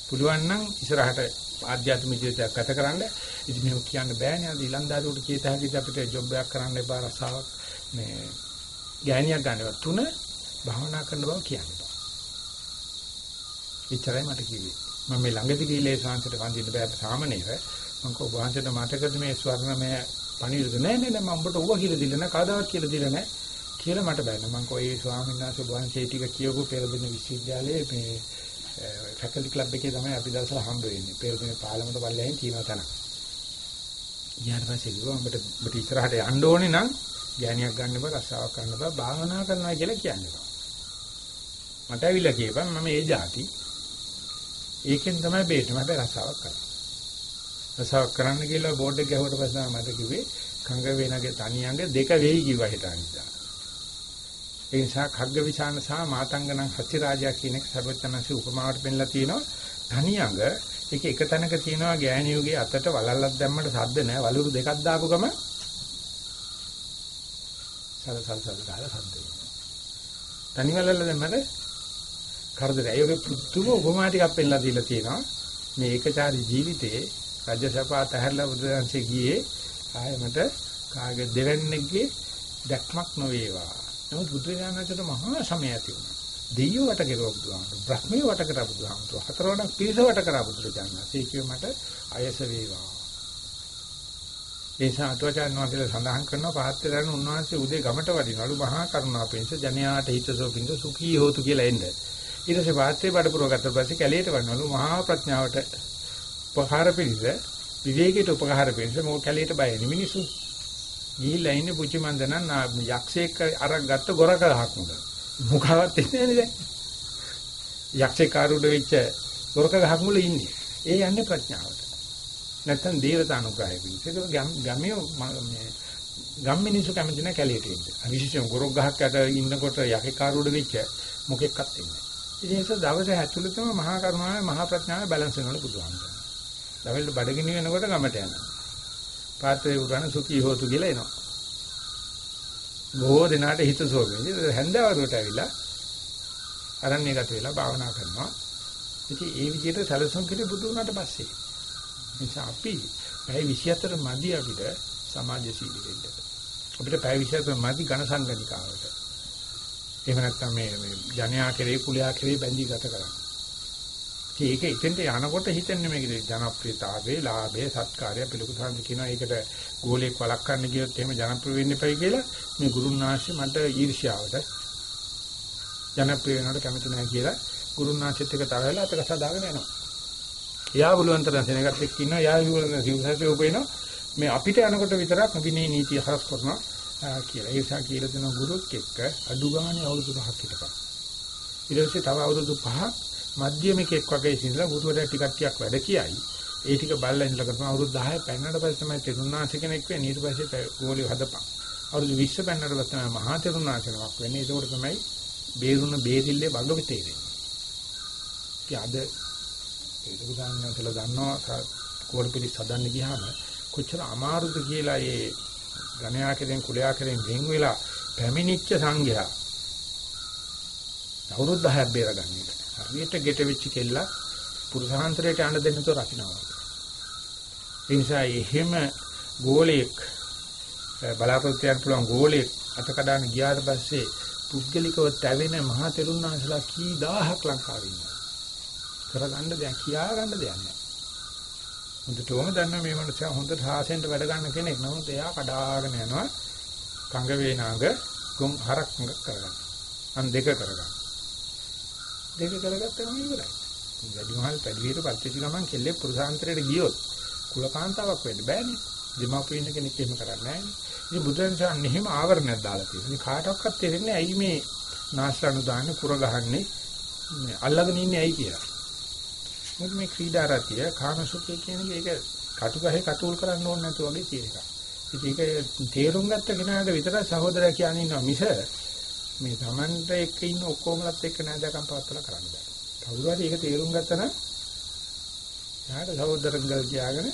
පුළුවන් නම් ඉස්සරහට ආධ්‍යාත්මික ජීවිතයක් ගත කරන්න. ඉතින් මේක කියන්න බෑනේ අද ඊලන්දාරුවට කීත හැකිද අපිට ජොබ් එකක් කරන්න එපා රසාවක් මේ ගෑණියක් ගන්නවා. තුන භාවනා කරන බව කියන්න එපා. ඉච්චරයි මට කිව්වේ. මම මේ ළඟදී ගිහලා ඒ ශාන්තිට වඳින්න බෑ සාමනීර. මම කෝ වහන්සේට මතකද මේ ස්වර්ණමය පණිවිඩ නෑ නෑ නෑ මම ඔබට ඌව කියලා දෙන්න නෑ කවදාවත් කියලා දෙන්න නෑ. කියලා මට බැන්න මම කොයි ස්වාමීන් වහන්සේ වහන්සේ ටික කියවපු පෙරදින විශ්වවිද්‍යාලයේ මේ ෆැකල්ටි ක්ලබ් එකේ තමයි අපි දවසල හම්බ වෙන්නේ. පෙරදින පාර්ලිමේන්තු පල්ලෙහින් තියෙන තැන. ඊට පස්සේ කිව්වා උඹට උඹට ඉස්සරහට යන්න ඕනේ නම් ගෑණියක් ගන්න බෑ රස්සාවක් කරන්න බෑ භාවනා කරනවා කියලා කියන්නේ. මට ඇවිල්ලා කියපන් මම ඒ જાති ඒකෙන් තමයි බේරෙන්නේ මට රස්සාවක් කරන්න. රස්සාවක් කරන්න කියලා බෝඩ් එක ගැහුවට පස්සේ මට කිව්වේ කංග වේනගේ තනියංග දෙක වෙයි කිව්වා හිතානිදා. ඒ නිසා khagga විචාන සහ මාතංගණං හති රාජා කියන එක සර්වඥාන්සේ උපමාවට පෙන්නලා තියෙනවා. තනියඟ ඒක එක තැනක තියෙනවා ගෑණියෝගේ අතට වලල්ලක් දැම්මට සද්ද නැහැ. වලුරු දෙකක් දාපු ගම සල සල සල ගාලා සද්ද වෙනවා. තනි වලල්ල දැම්මට කරදරයි. ඒක පුදුම උපමා ටිකක් පෙන්නලා දීලා තියෙනවා. මේ ඒකචාරී ජීවිතේ රජසපා තහැරලා බුදුරජාන්සේ ගියේ ආයමට කාගේ දෙවන්නේගේ දැක්මක් නොවේවා. නමුත් බුදුරජාණන්සේට මහා සමය ඇති වුණා. දෙයියෝ වට කෙරුවා බුදුහාමුදුරුවෝ. බ්‍රහ්මියෝ වට කරා බුදුහාමුදුරුවෝ. හතරවණක් පිරිස වට කරා බුදුරජාණන්සේ කිව්ව මට අයස වේවා. ඒ සාතවචාන් වහන්සේලා සඳහන් කරනවා පහත්තරන් උන්වහන්සේ උදේ ගමට වදිනවලු මහා කරුණාපෙන්ස ජනයාට හිතසෝ පින්ද සුඛී හෝතු කියලා එන්න. ඊට පස්සේ වාත්තේ බඩපුරව ගත්ත පස්සේ කැලේට වන්නවලු මහා ප්‍රඥාවට උපකාර පිළිස විවේකයට උපකාර පිළිස මොක කැලේට බයන්නේ මිනිස්සු. ගිහිල්ලා ඉන්නේ පුචි මන්දනන් යක්ෂයෙක් අරක් ගත්ත ගොරක ගහක් මුල. මොකවත් ඉන්නේ නැහැ යක්ෂේ කාරුඩ වෙච්ච ගොරක ගහක් මුල ඉන්නේ. ඒ යන්නේ ප්‍රඥාවට. නැත්තම් දේවතානුග්‍රහය පිණිස. ඒක ගම්මිය මේ ගම් මිනිස්සු කැමති නැහැ කැලියට එන්න. විශේෂයෙන් ගොරක් ගහක් යට ඉන්නකොට යකේ කාරුඩ වෙච්ච මොකෙක්වත් ඉන්නේ. ඉතින් ඒක දවසේ ඇතුළතම මහා කරුණාවේ මහා ප්‍රඥාවේ බැලන්ස් වෙනවලු බුදුහාමුදුරුවෝ. දවල්ට බඩගිනි වෙනකොට ගමට යනවා. පාත්‍රේ උරන සුඛී හෝතු කියලා එනවා. බොහෝ දිනාට හිතසෝම. ඉතින් හැන්දවරුවට ඇවිල්ලා අරණ්‍යගත වෙලා භාවනා කරනවා. ඉතින් ඒ විදිහට සැලසුම් කිරි බුදු වුණාට පස්සේ නිසා අපි පැය 24 මදි අපිට සමාජශීලී වෙන්න. අපිට පැය 24 මදි ඝන සංගණිකාවට. එහෙම නැත්නම් මේ ජනයා කෙරේ කුලයා කෙරේ බැඳී ගත කරන්නේ. ඒක එතෙන්ට යනකොට හිතන්නේ මේක ජනප්‍රියතාවයේ ලාභයේ සත්කාරය පිළිකුසන්ද කියනවා. ඒකට ගෝලයක් වළක්වන්න ගියොත් එහෙම ජනප්‍රිය වෙන්න එපයි කියලා මේ ගුරුනාංශය මට ඊර්ෂ්‍යාවට ජනප්‍රිය වෙනවට කැමති නැහැ කියලා ගුරුනාංශෙත් එක තරහලා අපේ කතා දාගෙන යනවා. එයා බුලුවන් තරම් සෙනගත් එක්ක ඉන්නවා. එයා බුලුවන් සිව්සැසේ උපේනවා. මේ අපිට යනකොට විතරක් විනී නීතිය හරස් කරනවා කියලා. ඒ නිසා කියලා දෙන ගුරුත් එක්ක අඩු ගානේ අවුරුදු 5ක් හිටපන්. ඊට පස්සේ තව අවුරුදු 5ක් මධ්‍යමිකෙක් වගේ ඉඳලා ගුරුවරයා ටිකක් ටිකක් වැඩ කියයි. ඒ ටික බලලා ඉඳලා කරපන් අවුරුදු 10 පෙන්නට පස්සේ තමයි තෙරුණාංශ කෙනෙක් වෙන්නේ. ඊට පස්සේ ගෝලිය හදපන්. අවුරුදු 20 පෙන්නට පස්සේ තමයි මහා තෙරුණාංශනමක් වෙන්නේ. ඒකෝට තමයි බේරුණ බේරිල්ලේ වගව තේරෙන්නේ. ඉතින් අද ඒක උදාහරණයක් දන්නවා කෝල් පිළිස් හදන්න ගියාම කොච්චර අමාරුද කියලා ඒ ගණයා කෙරෙන් කුලයා කෙරෙන් වෙන් වෙලා පැමිණිච්ච සංඝයා අවුරුදු 10ක් බේරගන්න එක. හරියට ගෙට වෙච්ච කෙල්ල පුරුෂාන්තරයට යන්න දෙන්න තෝ රකින්නවා. ඒ නිසා එහෙම ගෝලයක් බලාපොරොත්තු වෙන්න පුළුවන් ගෝලයක් අතකඩාන ගියාට පස්සේ පුද්ගලිකව තැවෙන මහා තෙරුණාසලා කී දහහක් ලංකාවේ ඉන්නවා. කරගන්න දෙයක් කියා ගන්න දෙයක් නැහැ. හොඳටම දන්නා මේ මනුස්සයා හොඳට සාසෙන්ට වැඩ ගන්න කෙනෙක්. නමුත් එයා කඩාගෙන යනවා කංග වේනාග ගොම් හරක් කරගන්න. අන් දෙක කරගන්න. දෙක කරගත්තම ඉවරයි. වැඩිමහල් පැඩිවියට පත්‍චි ගමන් කෙල්ලේ පුරුෂාන්තරයට ගියොත් කුලකාන්තාවක් වෙන්න බෑනේ. දෙමාපියන් කෙනෙක් එහෙම කරන්නේ නැහැ. ඉතින් බුදුරජාණන් එහෙම ආවරණයක් දාලා තියෙනවා. ඉතින් කාටවත් තේරෙන්නේ ඇයි මේ නාස්ලනු දාන්නේ කුර ගහන්නේ අල්ලගෙන ඉන්නේ ඇයි කියලා. මොකද මේ ක්‍රීඩා රතිය කාමසුඛය කියන එක ඒක කටුගහේ කටුල් කරන්න ඕනේ නැතු වගේ තියෙන එකක්. ඉතින් ඒක තේරුම් ගත්ත කෙනාට විතර සහෝදරයා කියන්නේ ඉන්නවා මිස මේ Tamanට එක්ක ඉන්න ඔක්කොමලත් එක්ක නෑදකම් පවත්වලා කරන්න බෑ. කවුරු හරි ඒක තේරුම් ගත්තා නම් යාට සහෝදරංගල් කියාගෙන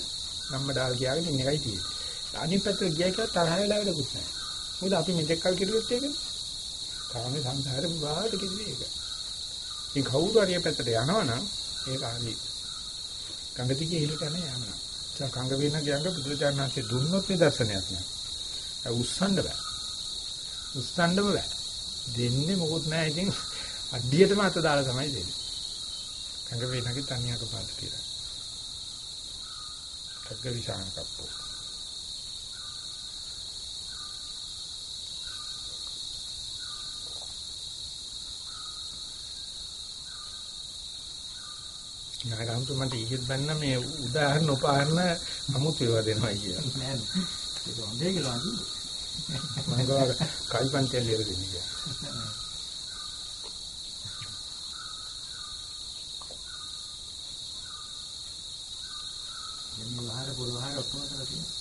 නම්මඩාල් කියාගෙන ඉන්න එකයි තියෙන්නේ. අනිත් පැත්තට ගියා කියලා තරහ වෙලා වැඩකුත් නැහැ. මොකද අපි මෙතෙක් කල් කිරුවෙත් ඒකනේ. තාම සංසාරේ පුරාට කිව්වේ ඒක. ඉතින් කවුරු හරි පැත්තට යනවනම් ඒක හරි. ගඟ දිගේ ඉහළට යන යනවා. ඒ කංග වෙන ගඟ බුදුචානන්සේ දුන්නොත් නිදර්ශනයක් නෑ. ඒ උස්සන්න බෑ. උස්සන්නම බෑ. දෙන්නේ මොකුත් නෑ. ඉතින් අඩියටම අත දාලා තමයි දෙන්නේ. කංග වෙනගේ තනියක පාද කියලා. කග්ග විසාන කප්පෝ. නාගම්තු මන්ට ඊගෙත් බන්න මේ උදාහරණ උපහරණ අමුතු ඒවා දෙනවා කියලා. නෑ ඒක හොඳේ කියලා. මම ගාව කල්පන්තය ලියලා දෙන්නේ. මේ වහර පුරවහර ඔක්කොම කරලා තියෙනවා.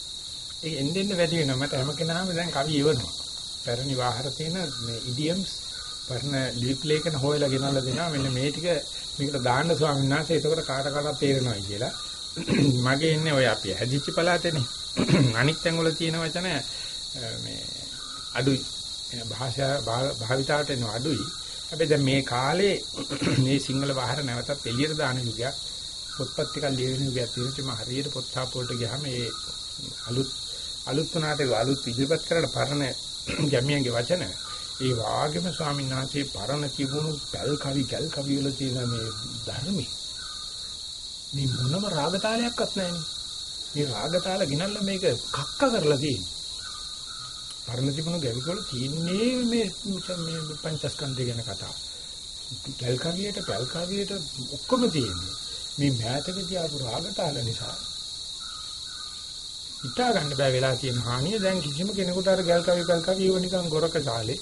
ඒ එන්නෙන්න වැඩි වෙනවා මට හැම කෙනාම දැන් කවි ඉවනවා. පැරණි වාහර තියෙන මේ ඉඩියම්ස් පරණ ලිප් ලේඛන හොයලා ගෙනල්ලා දෙනවා මෙන්න මේ ටික මේකට දාන්න ස්වාමීන් වහන්සේ එතකොට කාට කාටත් තේරෙනවා කියලා. මගේ ඉන්නේ ඔය අපි හැදිච්ච පළාතේනේ. අනිත් තැන් වල තියෙන වචන මේ අඩුයි. භාෂා භාවිතාවට එන අඩුයි. හැබැයි දැන් මේ කාලේ මේ සිංහල වහර නැවතත් එළියට දාන යුගයක් පොත්පත් ටිකක් ලියවෙන යුගයක් තියෙනවා. මම හරියට පොත් සාපෝල්ට ගියාම ඒ අලුත් අලුත් උනාට අලුත් ඉදිරිපත් කරලා පරණ [COUGHS] ගැමියන්ගේ වචන ඒ වාගේම ස්වාමීන් වහන්සේ පරණ තිබුණු පැල් කවි කැල් කවි වල තියෙන මේ ධර්මයේ මේ මොනම රාගතාලයක්වත් නැහැනේ. මේ රාගතාල ගිනල්ලා මේක කක්ක කරලා තියෙන්නේ. පරණ තිබුණු ගැවි වල තියෙන්නේ මේ මේ පංචස්කන්ධය ගැන කතා. කැල් කවියට පැල් කවියට ඔක්කොම තියෙන්නේ. මේ මෑතකදී ආපු රාගතාල නිසා හිතා ගන්න බෑ වෙලා තියෙන හානිය දැන් කිසිම කෙනෙකුට අර ගල් කවි පැල් කවි ඒව නිකන් ගොරක සාලේ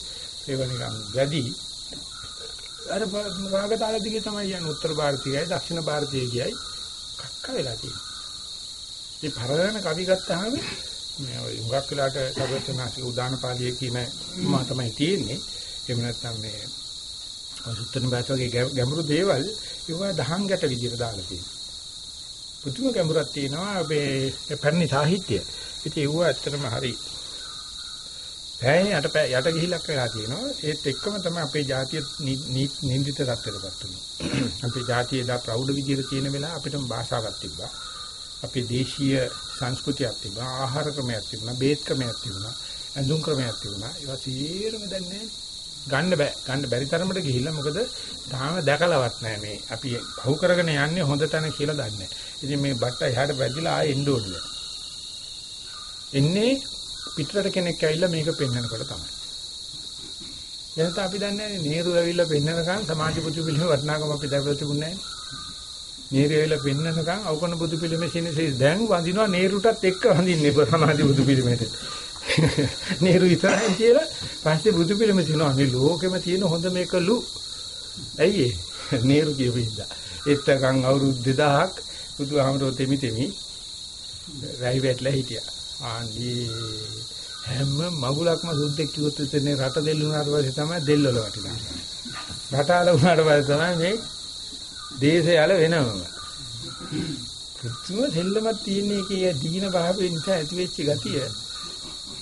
ඒක නිකන් වැඩි අර රාගතාල දිගේ තමයි යන්නේ උත්තර ಭಾರತීයයි දක්ෂිණ ಭಾರತීයයි කක්ක වෙලා තියෙනවා. මේ පරණ කවි ගත්තාම මේ හුඟක් වෙලාට සබතනාසි උදානපාලිය කියන මා තමයි තියෙන්නේ. එහෙම නැත්නම් මේ සුත්තන භාෂ වගේ ගැඹුරු දේවල් ඒවා දහම් ගැට විදියට දාලා තියෙනවා. පුදුම ගැඹුරක් තියෙනවා මේ පැරණි සාහිත්‍ය. ඉතින් ඒව ඇත්තටම හරි පෑයේ යට යට ගිහිලක් වෙලා තියෙනවා. ඒත් එක්කම තමයි අපේ ජාතිය නින්දිත තත්ත්වයටපත් උනේ. [COUGHS] අපේ ජාතිය දා ප්‍රෞಢ විදියට තියෙන වෙලාව අපිටම භාෂාවක් තිබ්බා. අපේ දේශීය සංස්කෘතියක් තිබුණා. ආහාර ක්‍රමයක් තිබුණා. බේත් ක්‍රමයක් තිබුණා. ඇඳුම් ක්‍රමයක් තිබුණා. ඒවා සියරම දැන් නැහැ. ගන්න බෑ. ගන්න බැරි තරමට ගිහිල්ලා මොකද තාම දැකලවත් නැහැ මේ. අපි පහු කරගෙන යන්නේ හොඳ තැන කියලා දන්නේ. ඉතින් මේ බට්ට එහාට වැදිලා ආයෙ එන්න ඕනේ. එන්නේ පිටරට කෙනෙක් ඇවිල්ලා මේක පෙන්වනකොට තමයි. එනත අපි දන්නේ නැහැ නේරු ඇවිල්ලා පෙන්වනකන් සමාජ බුදු පිළිම වටිනාකම අපි දැකලා තිබුණේ නැහැ. නේරු ඇවිල්ලා පෙන්වනකන් අවකන බුදු පිළිමේ සිනසේ දැන් වඳිනවා නේරුටත් එක්ක වඳින්නේ සමාජ බුදු පිළිමේට. නේරු ඉතරයි කියලා පස්සේ බුදු පිළිම තියනවා මේ ලෝකෙම තියෙන හොඳ මේකලු. ඇයි ඒ? නේරු කියපින්ද. එත්තකන් අවුරුදු 2000ක් බුදුහාමරෝ තෙමි තෙමි රැයි වැටලා හිටියා. ආන්දී හැම මගුලක්ම සුද්දෙක් කිව්වොත් එතනේ රට දෙල්ලුණාට පස්සේ තමයි දෙල්වල වටිනා. රටාල වුණාට පස්සේ තමයි මේ දේශයල වෙනවම. පුදුම දෙල්ලමක් තියෙන එකේ දීන භාවයෙන් නිසා ඇති වෙච්ච ගතිය.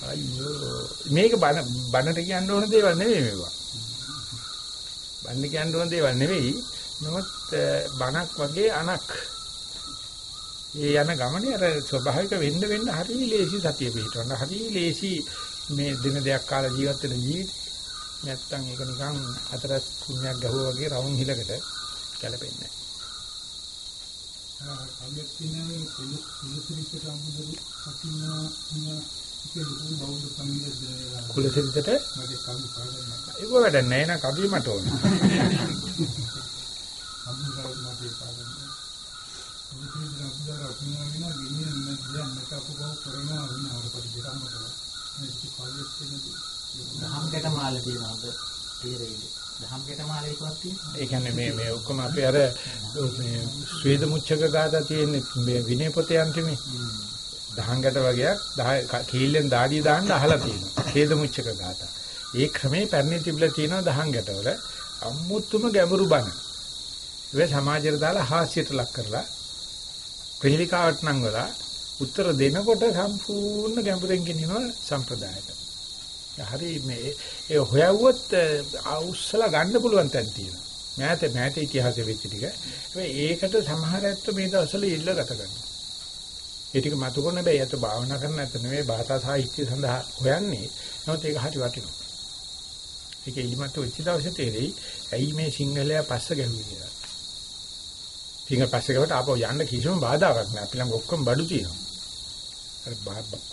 අයියෝ මේක බන බනට කියන්න ඕන දේවල් නෙවෙයි මේවා. බන්න කියන්න ඕන දේවල් නෙවෙයි. නමුත් බනක් වගේ අනක් ඒ යන ගමනේ අර ස්වභාවික වෙන්න වෙන්න හරිය ලේසි සතිය පිටවන්න. හරිය ලේසි මේ දින දෙයක් කාලා ජීවත් වෙන ජීවිතේ. නැත්තම් ඒක නිකන් අතරස් කුණයක් ගහුවා වගේ රවුම් හිලකට ගැලපෙන්නේ නැහැ. අයත් කියන්නේ කුළු කුළු සිරිතට අමුදරු අකින්නා කුලසිරිතට. ඒක වැඩ නැහැ නා කවිය මට ඕන. අමුදරු මගේ පාගන්න. මුලින්ම අපදාර අපිනා විනා ගිනිය නැද්ද නැක අපව කරනවා විනාවට පරිදරම කරා. මේක පාගියත් කියන්නේ දහම් කැටමාල තියනවාද තීරෙයිද දහම් කැටමාල එකක් තියෙනවා ඒ කියන්නේ මේ මේ ඔක්කොම අපේ අර මේ ස්වේද මුච්චක ගාථා තියෙන මේ විනය පොතේ අන්තිමේ දහංගට වගේක් කීල්ලෙන් දාඩිය දාන්න අහලා තියෙනවා. ස්වේද මුච්චක ගාථා. ඒ ක්‍රමේ පැරණි තිබිලා තියෙනවා දහංගට වල අමුතුම ගැඹුරු බණ. ඒ සමාජයට දාලා හාස්‍යයට ලක් කරලා ප්‍රතිලිකාවට නම් වලා උත්තර දෙනකොට සම්පූර්ණ ගැඹුරෙන් ගෙනියනවා සම්ප්‍රදායට. හරි මේ ඒ හොයවුවොත් අවුස්සලා ගන්න පුළුවන් තැන් තියෙනවා. මෑත මෑත ඉතිහාසෙ වෙච්ච ටික. හැබැයි ඒකට සමහර ඇත්ත මේ දවස්වල ඉල්ල ගත කරනවා. ඒ ටික මතු කරන බෑ යත භාවනා කරන නැත නෙවෙයි භාෂා සාහිත්‍ය සඳහා හොයන්නේ. නමුත් ඒක හරි වටිනවා. ඒක ඉලිමත් වෙච්ච දවසේ තේරෙයි ඇයි මේ සිංහලයා පස්ස ගැහුවේ කියලා. සිංහල පස්ස ගවට ආපහු යන්න කිසිම බාධාවක් නැහැ. අපි ළඟ ඔක්කොම බඩු තියෙනවා. අර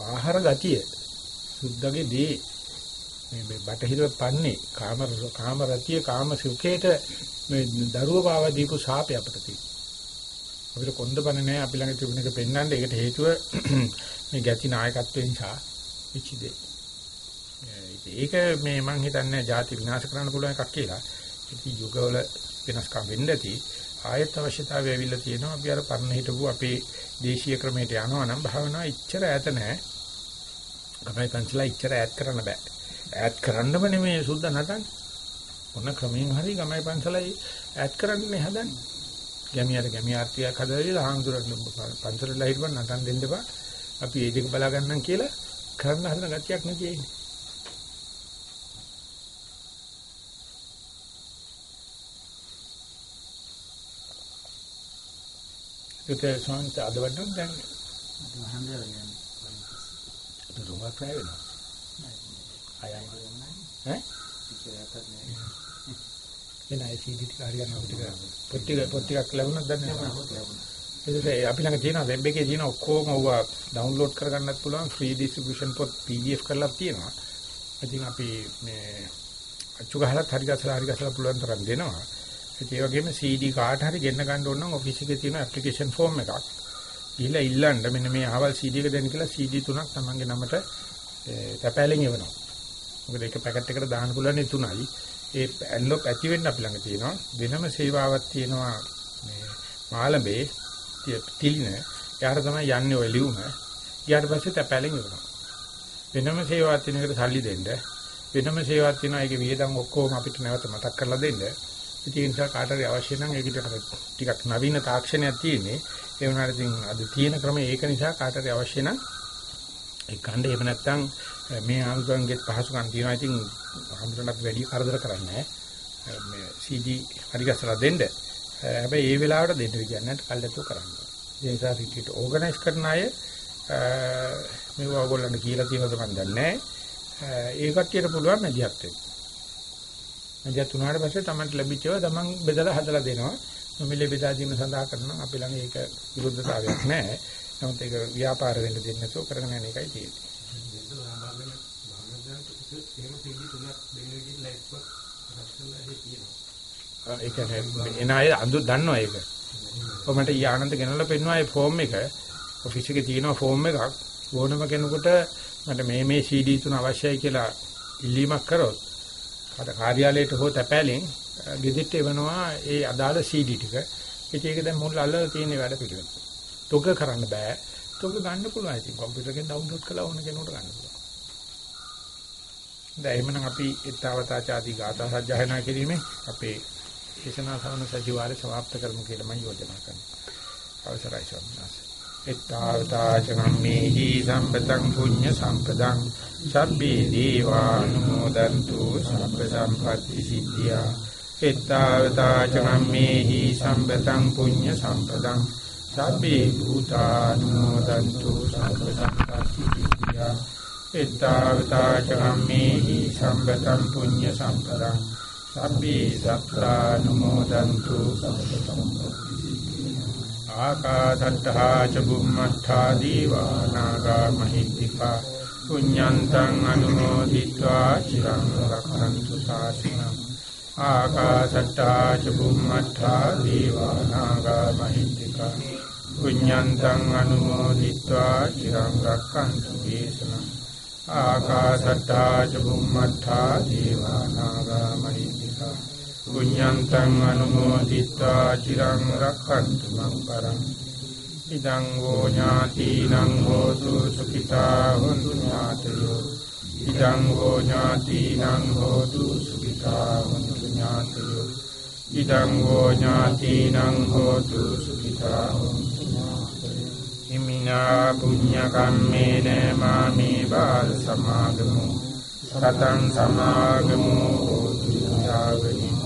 ආහාර ගතිය සුද්ධගේ දේ මේ බටහිර පන්නේ කාම කාම රතිය කාම සුඛේට මේ දරුව පාව දීපු ශාපය අපිට තියෙනවා. අපිට කොන්දපණ නැහැ අපි ළඟ තිබුණ එක පෙන්වන්න. ඒකට හේතුව [CLEARS THROAT] මේ ගැති නායකත්වයෙන් නිසා විචිදේ. ඒක මේ මං හිතන්නේ ಜಾති විනාශ කරන්න පුළුවන් එකක් කියලා. ඉතින් යුගවල වෙනස්කම් වෙන්න ඇති. ආයත් අවශ්‍යතාවය ඇවිල්ලා තියෙනවා. අපි අර පරණ හිටපු අපේ දේශීය ක්‍රමයට යනවා නම් භාවනාව ඉච්චර ඈත නැහැ. ගමයි පන්සලා ඉච්චර ඈත් කරන්න බෑ. ඈත් කරන්නම නෙමෙයි සුද්ධ නටන්නේ. මොන ක්‍රමයෙන් හරි ගමයි පන්සලයි ඈත් කරන්නේ හදන්නේ. ගැමියට ගැමියාර්ථයක් හදලා හාමුදුරන් පන්සලලා හිටපන් නටන් දෙන්න බා. අපි ඒ දෙක බලා ගන්නම් කියලා කරන්න හදන ගතියක් නැති එන්නේ. ඒක සෝන්ත අද වඩන දැන් කියන්නේ දුරුමක් නැහැ වෙනවා. අයයි ඈ එනයි සීඩි ටික හරි ගන්න ටික පොත් ටික පොත් ටිකක් ලැබුණාද දන්නේ නැහැ. ඒක අපි ළඟ තියෙනවා වෙබ් එකේ තියෙන ඔක්කොම ඕවා ඩවුන්ලෝඩ් කරගන්නත් පුළුවන් ෆ්‍රී ඩිස්ට්‍රිබියුෂන් පොත් PDF කරලා තියෙනවා. ඉතින් අපි මේ අච්චු ගහලා හරි ගසලා හරි ගසලා පුළුවන් තරම් දෙනවා. ඒ වගේම CD කාට හරි ගෙන්න ගන්න ඕන නම් ඔෆිස් එකේ තියෙන ඇප්ලිකේෂන් ෆෝම් එකක්. ගිහලා ඉල්ලන්න මෙන්න මේ අහවල් CD එක දෙන්න කියලා CD තුනක් තමන්ගේ නමට තැපෑලෙන් එවනවා. මොකද එක පැකට් එකකට දාන්න පුළුවන් ඒ තුනයි. ඒ ඇන්ලොක් ඇති වෙන්න අපි ළඟ තියෙනවා. වෙනම සේවාවක් තියෙනවා මේ මාළඹේ තිලින. යාර තමයි යන්නේ ඔය ලියුම. ඊට පස්සේ තැපෑලෙන් එවනවා. වෙනම සේවාවක් තියෙන එකට සල්ලි දෙන්න. වෙනම සේවාවක් තියෙනවා ඒකේ වියදම් ඔක්කොම අපිට නැවත මතක් කරලා දෙන්න. ඒ නිසා කාට හරි අවශ්‍ය නම් ඒකට ටිකක් නවීන තාක්ෂණයක් තියෙන්නේ. ඒ වුණාට ඉතින් අද තියෙන ක්‍රමය ඒක නිසා කාට හරි අවශ්‍ය නම් ඒ ගන්න එහෙම නැත්නම් මේ ආමතුන්ගේ පහසුකම් තියෙනවා. ඉතින් ආමතුන්ට වැඩි කරදර කරන්නේ මේ CD හරි ගස්සලා දෙන්න. හැබැයි ඒ වෙලාවට දෙන්න කියන්නේ කල්ලාතු කරන්න. ඒ නිසා රිට්‍රීට් ඕගනයිස් කරන අය මේව ඔයගොල්ලන්ට කියලා තියෙනවද මන් දන්නේ නැහැ. ඒ කට්ටියට පුළුවන් මැදිහත් වෙන්න. මැදිහත් වුණාට පස්සේ Tamanට ලැබිච්චව Taman බෙදලා හදලා දෙනවා. නොමිලේ බෙදා දීම සඳහා කරනවා අපි ළඟ ඒක විරුද්ධතාවයක් නැහැ. නමුත් ඒක ව්‍යාපාර වෙන්න දෙන්නේ නැතුව කරගෙන යන එකයි තියෙන්නේ. ඒ කියන්නේ එන අය අඳු දන්නවා ඒක. කොහොමද ඊ ආනන්ද ගෙනල්ලා පෙන්නවා ඒ ෆෝම් එක. ඔෆිස් එකේ තියෙන ෆෝම් එකක් ඕනම කෙනෙකුට මට මේ මේ CD තුන අවශ්‍යයි කියලා ඉල්ලීමක් කරොත් අර කාර්යාලයට හෝ තැපෑලෙන් ගෙදෙට්ට එවනවා ඒ අදාළ CD ටික. ඒක දැන් මුල් අල්ලලා තියෙන වැඩ පිළිවෙල. තොග කරන්න බෑ. තොග ගන්න පුළුවන්. ඉතින් කම්පියුටර් එකෙන් ඩවුන්ලෝඩ් කරලා ඕන කෙනෙකුට ගන්න පුළුවන්. දැන් එහෙමනම් අපි ඊතාවතාචාදී ගාථා සජ්ජායනා කිරීමේ අපේ දේශනා සවන සජිවාරය સમાપ્ત කරමු කියලා මම යෝජනා කරනවා. අවසරයි ස්වාමීන් එත්තාවතාචනම්මේහි සම්පතං පුඤ්ඤ සම්පදං. සබ්බේ දීවානුමෝදන්තු සබ්බ සම්පatti සිද්ධියා එත්තාවතාචනම්මේහි සම්පතං පුඤ්ඤ සම්පදං. සබ්බේ භූතානුමෝදන්තු සබ්බ සම්පatti සිද්ධියා එත්තාවතාචනම්මේහි සම්පතං පුඤ්ඤ සම්පදං. සබ්බේ සත්තානුමෝදන්තු සබ්බ සම්පatti ආකාසට්ඨා ච බුම්මට්ඨා දීවානාගා මහිත්‍තිකා පුඤ්ඤන්තං අනුමෝදිत्वा චිරං රක්ඛන්තු සාසනං ආකාසට්ඨා ච බුම්මට්ඨා දීවානාගා මහිත්‍තිකා පුඤ්ඤන්තං අනුමෝදිत्वा චිරං රක්ඛන්තු දේශනං ආකාසට්ඨා ච බුම්මට්ඨා දීවානාගා මහිත්‍තිකා පුඤ්ඤන්තං අනුමෝදිत्वा චිරං රක්ඛන්තු මං පරං. ඉදං වූ ඥාතිනං හෝතු සුඛිතා හොන්තු ඥාතයෝ. ඉදං වූ ඥාතිනං හෝතු සුඛිතා හොන්තු ඥාතයෝ. ඉදං වූ ඥාතිනං හෝතු සුඛිතා හොන්තු ඥාතයෝ. හිමිනා පුඤ්ඤ කම්මේන මාමි බාල සමාගමු. සතං සමාගමු හෝතු යාවනි